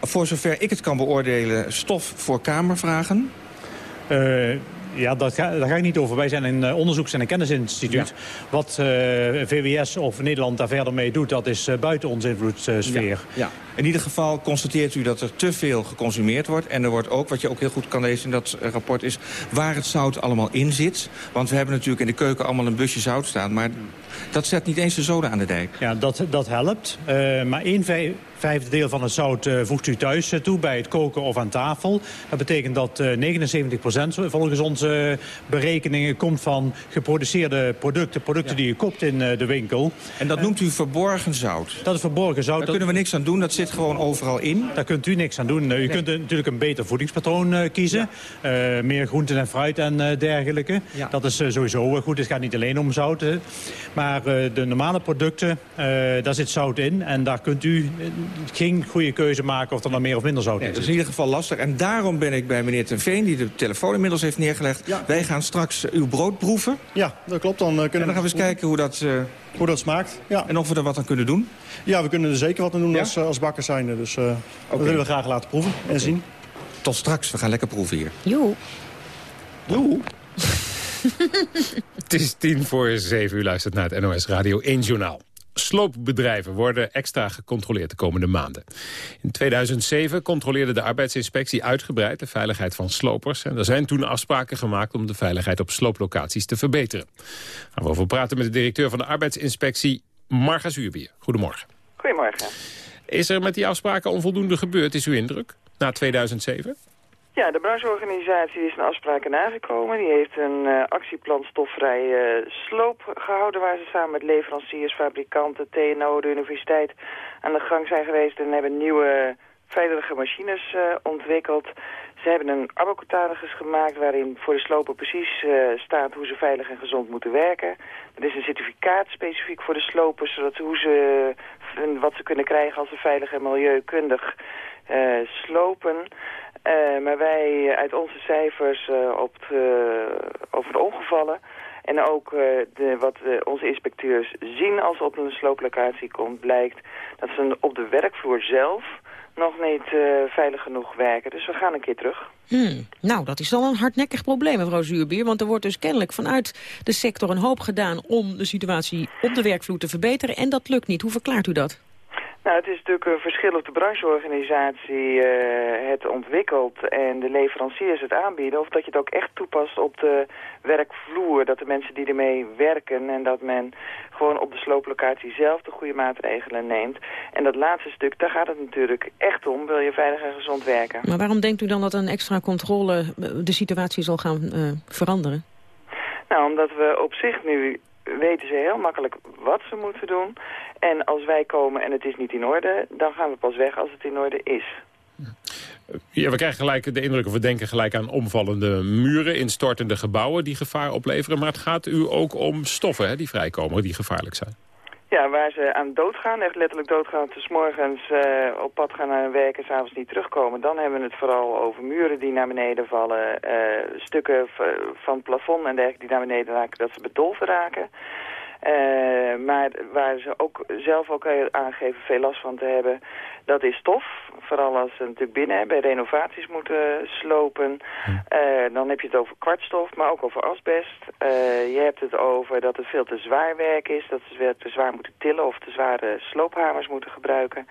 [SPEAKER 16] Voor zover ik het kan beoordelen, stof voor kamervragen?
[SPEAKER 41] Eh, ja, dat ga, daar ga ik niet over. Wij zijn een eh, onderzoeks- en een kennisinstituut. Wat eh, VWS of Nederland daar verder mee doet, dat is buiten onze invloedssfeer.
[SPEAKER 16] Ja, ja. In ieder geval constateert u dat er te veel geconsumeerd wordt. En er wordt ook, wat je ook heel goed kan lezen in dat eh, rapport... is waar het zout allemaal in zit. Want we hebben natuurlijk in de keuken allemaal een busje zout staan. Maar dat zet niet eens de zoden aan de dijk.
[SPEAKER 41] Ja, dat, dat helpt. Eh, maar één vij- vijfde deel van het zout eh, voegt u thuis toe bij het koken of aan tafel. Dat betekent dat eh 79% volgens onze berekeningen komt van geproduceerde producten. Producten die je koopt in de winkel.
[SPEAKER 16] En dat noemt u verborgen zout?
[SPEAKER 41] Dat is verborgen zout.
[SPEAKER 16] Daar
[SPEAKER 41] Dat-
[SPEAKER 16] kunnen we niks aan doen. Dat zit
[SPEAKER 43] zit gewoon overal in.
[SPEAKER 41] Daar kunt u niks aan doen. U kunt natuurlijk een beter voedingspatroon uh, kiezen. Uh, meer groenten en fruit en uh, dergelijke. Ja. Dat is sowieso goed. Het gaat niet alleen om zout. Maar de normale producten, daar zit zout in. En daar kunt u geen goede keuze maken of er dan meer of minder zout
[SPEAKER 43] nee,
[SPEAKER 41] in
[SPEAKER 43] zit. Dat is in ieder geval lastig. En daarom ben ik bij meneer Ten Veen, die de telefoon inmiddels heeft neergelegd. Ja. Wij gaan straks uw brood proeven.
[SPEAKER 42] Ja, dat klopt. Dan, kunnen
[SPEAKER 43] en dan gaan we eens kijken hoe dat...
[SPEAKER 42] hoe dat smaakt. Ja.
[SPEAKER 43] En of we er wat aan kunnen doen?
[SPEAKER 42] Ja, we kunnen er zeker wat aan doen ja? als, als bakkers zijn. Dus uh, okay. dat willen we graag laten proeven en okay. zien.
[SPEAKER 43] Tot straks, we gaan lekker proeven hier.
[SPEAKER 4] Joe.
[SPEAKER 42] Joe.
[SPEAKER 3] het is tien voor zeven uur luistert naar het NOS Radio 1 Journaal. Sloopbedrijven worden extra gecontroleerd de komende maanden. In 2007 controleerde de arbeidsinspectie uitgebreid de veiligheid van slopers. En er zijn toen afspraken gemaakt om de veiligheid op slooplocaties te verbeteren. Gaan we over praten met de directeur van de arbeidsinspectie, Marga Zuurbier. Goedemorgen.
[SPEAKER 44] Goedemorgen.
[SPEAKER 3] Is er met die afspraken onvoldoende gebeurd, is uw indruk, na 2007?
[SPEAKER 44] Ja, de brancheorganisatie is een afspraken nagekomen. Die heeft een uh, actieplan stofvrij uh, sloop gehouden... waar ze samen met leveranciers, fabrikanten, TNO, de universiteit aan de gang zijn geweest... en hebben nieuwe veilige machines uh, ontwikkeld. Ze hebben een abacutaris gemaakt waarin voor de slopen precies staat... hoe ze veilig en gezond moeten werken. Er is een certificaat specifiek voor de slopers... zodat hoe ze, wat ze kunnen krijgen als ze veilig en milieukundig slopen... Uh, maar wij uit onze cijfers uh, op over de ongevallen... en ook de, wat onze inspecteurs zien als op een slooplocatie komt... blijkt dat ze op de werkvloer zelf nog niet veilig genoeg werken. Dus we gaan een keer terug.
[SPEAKER 4] Hmm. Nou, dat is wel een hardnekkig probleem, mevrouw Zuurbier. Want er wordt dus kennelijk vanuit de sector een hoop gedaan... om de situatie op de werkvloer te verbeteren. En dat lukt niet. Hoe verklaart u dat?
[SPEAKER 44] Nou, het is natuurlijk een verschil of de brancheorganisatie uh, het ontwikkelt en de leveranciers het aanbieden. Of dat je het ook echt toepast op de werkvloer, dat de mensen die ermee werken en dat men gewoon op de slooplocatie zelf de goede maatregelen neemt. En dat laatste stuk, daar gaat het natuurlijk echt om, wil je veilig en gezond werken.
[SPEAKER 4] Maar waarom denkt u dan dat een extra controle de situatie zal gaan uh, veranderen?
[SPEAKER 44] Nou, omdat we op zich nu weten ze heel makkelijk wat ze moeten doen. En als wij komen en het is niet in orde, dan gaan we pas weg als het in orde is.
[SPEAKER 3] Ja, we krijgen gelijk de indruk, of we denken gelijk aan omvallende muren, instortende gebouwen die gevaar opleveren. Maar het gaat u ook om stoffen hè, die vrijkomen, die gevaarlijk zijn.
[SPEAKER 44] Ja, waar ze aan doodgaan, echt letterlijk doodgaan, dus morgens uh, op pad gaan naar hun werk en s'avonds niet terugkomen. Dan hebben we het vooral over muren die naar beneden vallen, uh, stukken van plafond en dergelijke die naar beneden raken, dat ze bedolven raken. Uh, maar waar ze ook zelf ook aangeven veel last van te hebben, dat is stof. Vooral als ze natuurlijk binnen bij renovaties moeten slopen. Uh, dan heb je het over kwartstof, maar ook over asbest. Uh, je hebt het over dat het veel te zwaar werk is. Dat ze te zwaar moeten tillen of te zware sloophamers moeten gebruiken.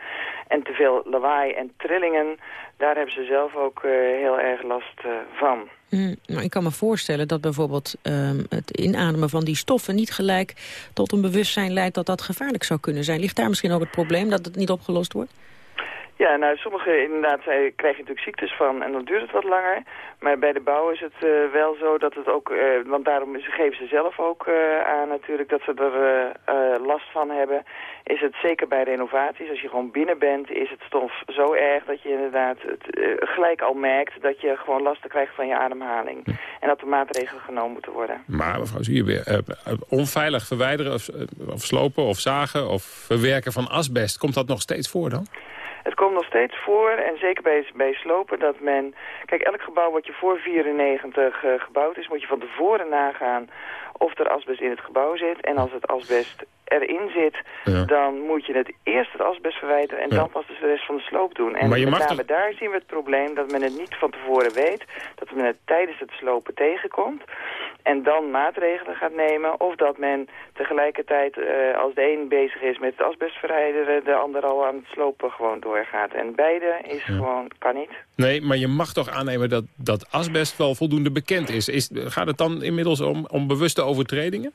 [SPEAKER 44] En te veel lawaai en trillingen. Daar hebben ze zelf ook heel erg last van.
[SPEAKER 4] Mm, nou, ik kan me voorstellen dat bijvoorbeeld um, het inademen van die stoffen... niet gelijk tot een bewustzijn leidt dat dat gevaarlijk zou kunnen zijn. Ligt daar misschien ook het probleem dat het niet opgelost wordt?
[SPEAKER 44] Ja, nou, sommige inderdaad zij krijg je natuurlijk ziektes van en dan duurt het wat langer. Maar bij de bouw is het uh, wel zo dat het ook, uh, want daarom geven ze zelf ook uh, aan natuurlijk dat ze er last van hebben. Is het zeker bij renovaties, als je gewoon binnen bent, is het stof zo erg dat je inderdaad het, gelijk al merkt dat je gewoon last krijgt van je ademhaling. En dat er maatregelen genomen moeten worden.
[SPEAKER 3] Maar mevrouw zie je weer, onveilig verwijderen of, of slopen of zagen of verwerken van asbest, komt dat nog steeds voor dan?
[SPEAKER 44] Het komt nog steeds voor, en zeker bij, bij slopen, dat men... Kijk, elk gebouw wat je voor 94 uh, gebouwd is, moet je van tevoren nagaan of er asbest in het gebouw zit. En als het asbest erin zit, ja. dan moet je het eerst het asbest verwijderen en ja. dan pas de rest van de sloop doen. En met name daar zien we het probleem dat men het niet van tevoren weet, dat men het tijdens het slopen tegenkomt en dan maatregelen gaat nemen. Of dat men tegelijkertijd, uh, als de een bezig is met het asbest verwijderen, de ander al aan het slopen gewoon doorgaat. En beide is ja. gewoon, kan niet.
[SPEAKER 3] Nee, maar je mag toch aannemen dat, dat asbest wel voldoende bekend is. is. Gaat het dan inmiddels om, om bewuste overtredingen?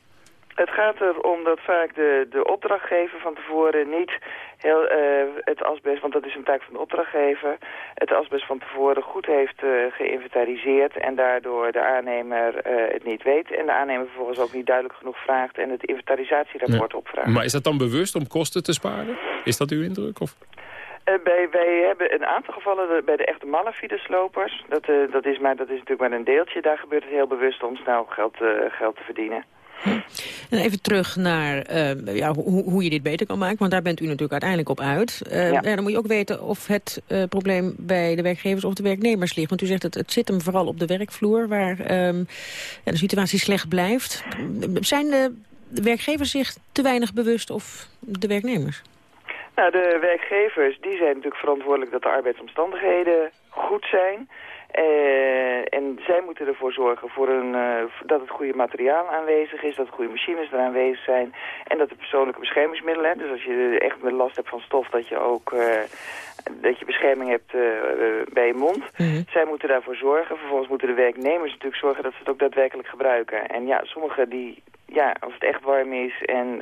[SPEAKER 44] Het gaat erom dat vaak de, de opdrachtgever van tevoren niet heel, uh, het asbest, want dat is een taak van de opdrachtgever, het asbest van tevoren goed heeft uh, geïnventariseerd en daardoor de aannemer uh, het niet weet. En de aannemer vervolgens ook niet duidelijk genoeg vraagt en het inventarisatierapport opvraagt.
[SPEAKER 3] Maar is dat dan bewust om kosten te sparen? Is dat uw indruk? Of?
[SPEAKER 44] Uh, bij, wij hebben een aantal gevallen bij de echte malafide-slopers. Dat, uh, dat, is maar, dat is natuurlijk maar een deeltje. Daar gebeurt het heel bewust om snel geld, uh, geld te verdienen.
[SPEAKER 4] En even terug naar uh, ja, hoe, hoe, je dit beter kan maken. Want daar bent u natuurlijk uiteindelijk op uit. Uh, ja. ja. dan moet je ook weten of het uh, probleem bij de werkgevers of de werknemers ligt. Want u zegt het, het zit hem vooral op de werkvloer waar um, ja, de situatie slecht blijft. Zijn de werkgevers zich te weinig bewust of de werknemers?
[SPEAKER 44] Nou, de werkgevers die zijn natuurlijk verantwoordelijk dat de arbeidsomstandigheden goed zijn. Uh, en zij moeten ervoor zorgen voor een, uh, dat het goede materiaal aanwezig is, dat goede machines er aanwezig zijn en dat de persoonlijke beschermingsmiddelen, hè, dus als je echt last hebt van stof, dat je ook uh, dat je bescherming hebt bij je mond. Mm -hmm. Zij moeten daarvoor zorgen. Vervolgens moeten de werknemers natuurlijk zorgen dat ze het ook daadwerkelijk gebruiken. En ja, sommigen die, ja, als het echt warm is en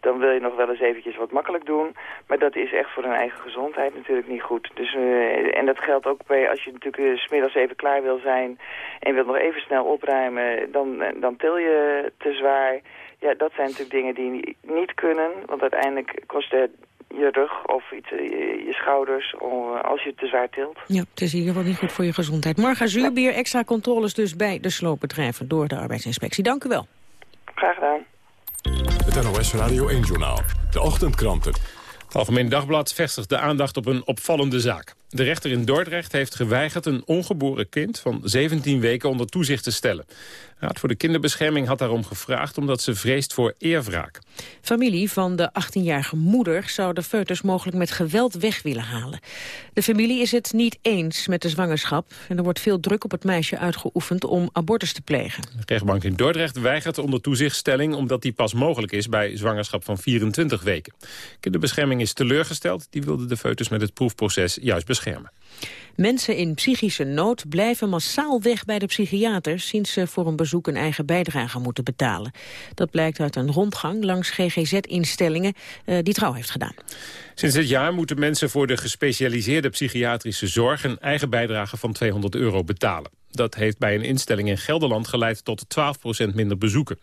[SPEAKER 44] dan wil je nog wel eens eventjes wat makkelijk doen. Maar dat is echt voor hun eigen gezondheid natuurlijk niet goed. Dus, uh, en dat geldt ook bij als je natuurlijk uh, smiddags even klaar wil zijn... en wilt nog even snel opruimen, dan, dan til je te zwaar. Ja, dat zijn natuurlijk dingen die niet kunnen. Want uiteindelijk kost het je rug of iets, je, je schouders als je te zwaar tilt.
[SPEAKER 4] Ja, het is in ieder geval niet goed voor je gezondheid. Marga Zuurbier, extra controles dus bij de sloopbedrijven door de arbeidsinspectie. Dank u wel.
[SPEAKER 44] Graag gedaan.
[SPEAKER 2] Het NOS Radio 1-journaal. De ochtendkranten.
[SPEAKER 3] Het Algemeen Dagblad vestigt de aandacht op een opvallende zaak. De rechter in Dordrecht heeft geweigerd een ongeboren kind van 17 weken onder toezicht te stellen. Raad voor de Kinderbescherming had daarom gevraagd omdat ze vreest voor eerwraak.
[SPEAKER 4] Familie van de 18-jarige moeder zou de foetus mogelijk met geweld weg willen halen. De familie is het niet eens met de zwangerschap en er wordt veel druk op het meisje uitgeoefend om abortus te plegen.
[SPEAKER 3] De rechtbank in Dordrecht weigert onder toezichtstelling omdat die pas mogelijk is bij zwangerschap van 24 weken. Kinderbescherming is teleurgesteld, die wilde de foetus met het proefproces juist beschermen schermen.
[SPEAKER 4] Mensen in psychische nood blijven massaal weg bij de psychiater... sinds ze voor een bezoek een eigen bijdrage moeten betalen. Dat blijkt uit een rondgang langs GGZ-instellingen uh, die Trouw heeft gedaan.
[SPEAKER 3] Sinds dit jaar moeten mensen voor de gespecialiseerde psychiatrische zorg... een eigen bijdrage van 200 euro betalen. Dat heeft bij een instelling in Gelderland geleid tot 12% minder bezoeken.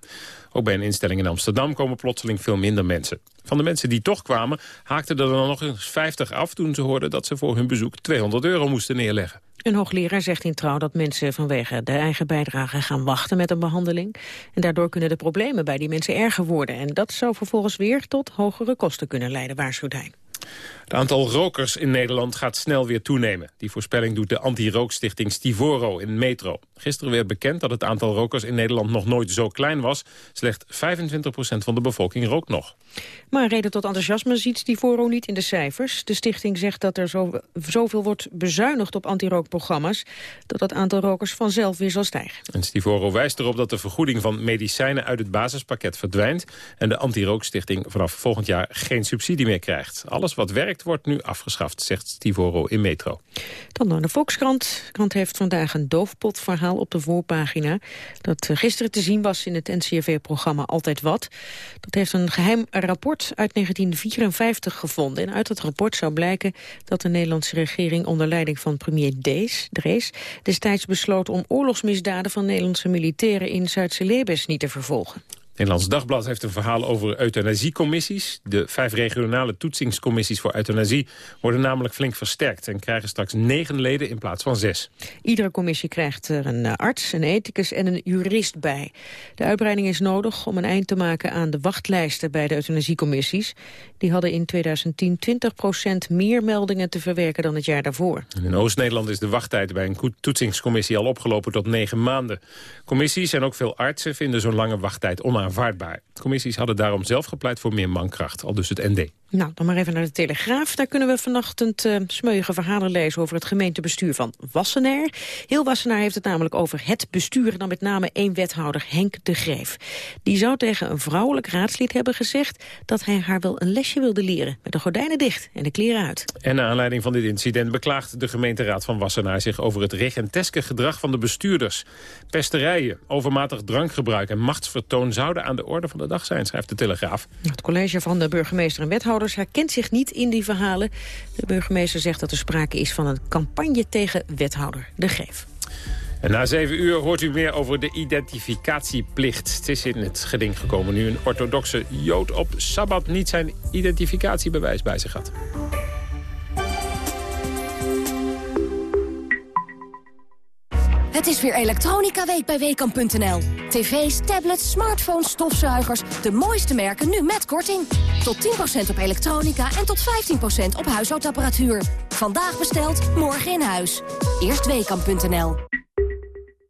[SPEAKER 3] Ook bij een instelling in Amsterdam komen plotseling veel minder mensen. Van de mensen die toch kwamen, haakten er dan nog eens 50 af... toen ze hoorden dat ze voor hun bezoek 200 euro moesten neerleggen.
[SPEAKER 4] Een hoogleraar zegt in Trouw dat mensen vanwege de eigen bijdrage gaan wachten met een behandeling. En daardoor kunnen de problemen bij die mensen erger worden. En dat zou vervolgens weer tot hogere kosten kunnen leiden, waarschuwt hij.
[SPEAKER 3] Het aantal rokers in Nederland gaat snel weer toenemen. Die voorspelling doet de anti-rookstichting Stivoro in Metro. Gisteren werd bekend dat het aantal rokers in Nederland nog nooit zo klein was. Slechts 25% van de bevolking rookt nog.
[SPEAKER 4] Maar reden tot enthousiasme ziet Stivoro niet in de cijfers. De stichting zegt dat er zo, zoveel wordt bezuinigd op anti-rookprogramma's... dat het aantal rokers vanzelf weer zal stijgen.
[SPEAKER 3] En Stivoro wijst erop dat de vergoeding van medicijnen uit het basispakket verdwijnt... en de anti-rookstichting vanaf volgend jaar geen subsidie meer krijgt. Alles wat werkt wordt nu afgeschaft, zegt Stivoro in Metro.
[SPEAKER 4] Dan naar de Volkskrant. De krant heeft vandaag een doofpotverhaal op de voorpagina... dat gisteren te zien was in het NCRV-programma Altijd Wat. Dat heeft een geheim rapport uit 1954 gevonden. En uit dat rapport zou blijken dat de Nederlandse regering... onder leiding van premier Dees, Drees destijds besloot... om oorlogsmisdaden van Nederlandse militairen in Zuid-Celebes niet te vervolgen.
[SPEAKER 3] Nederlands Dagblad heeft een verhaal over euthanasiecommissies. De vijf regionale toetsingscommissies voor euthanasie worden namelijk flink versterkt... en krijgen straks negen leden in plaats van zes.
[SPEAKER 4] Iedere commissie krijgt er een arts, een ethicus en een jurist bij. De uitbreiding is nodig om een eind te maken aan de wachtlijsten bij de euthanasiecommissies. Die hadden in 2010 20% meer meldingen te verwerken dan het jaar daarvoor.
[SPEAKER 3] In Oost-Nederland is de wachttijd bij een toetsingscommissie al opgelopen tot negen maanden. Commissies en ook veel artsen vinden zo'n lange wachttijd onaangenaam onaanvaardbaar. De commissies hadden daarom zelf gepleit voor meer mankracht, al dus het ND.
[SPEAKER 4] Nou, dan maar even naar de Telegraaf. Daar kunnen we vanochtend uh, smeuïge verhalen lezen over het gemeentebestuur van Wassenaar. Heel Wassenaar heeft het namelijk over het bestuur... en dan met name één wethouder, Henk de Greef. Die zou tegen een vrouwelijk raadslid hebben gezegd... dat hij haar wel een lesje wilde leren, met de gordijnen dicht en de kleren uit.
[SPEAKER 3] En naar aanleiding van dit incident beklaagt de gemeenteraad van Wassenaar... zich over het regenteske gedrag van de bestuurders. Pesterijen, overmatig drankgebruik en machtsvertoon... zouden aan de orde van de dag zijn, schrijft de Telegraaf.
[SPEAKER 4] Het college van de burgemeester en wethouder herkent zich niet in die verhalen. De burgemeester zegt dat er sprake is van een campagne tegen wethouder De Geef.
[SPEAKER 3] En na zeven uur hoort u meer over de identificatieplicht. Het is in het geding gekomen nu een orthodoxe jood op Sabbat niet zijn identificatiebewijs bij zich had.
[SPEAKER 32] Het is weer Elektronica Week bij Weekamp.nl. TV's, tablets, smartphones, stofzuigers. De mooiste merken nu met korting. Tot 10% op elektronica en tot 15% op huishoudapparatuur. Vandaag besteld, morgen in huis. Eerst Weekamp.nl.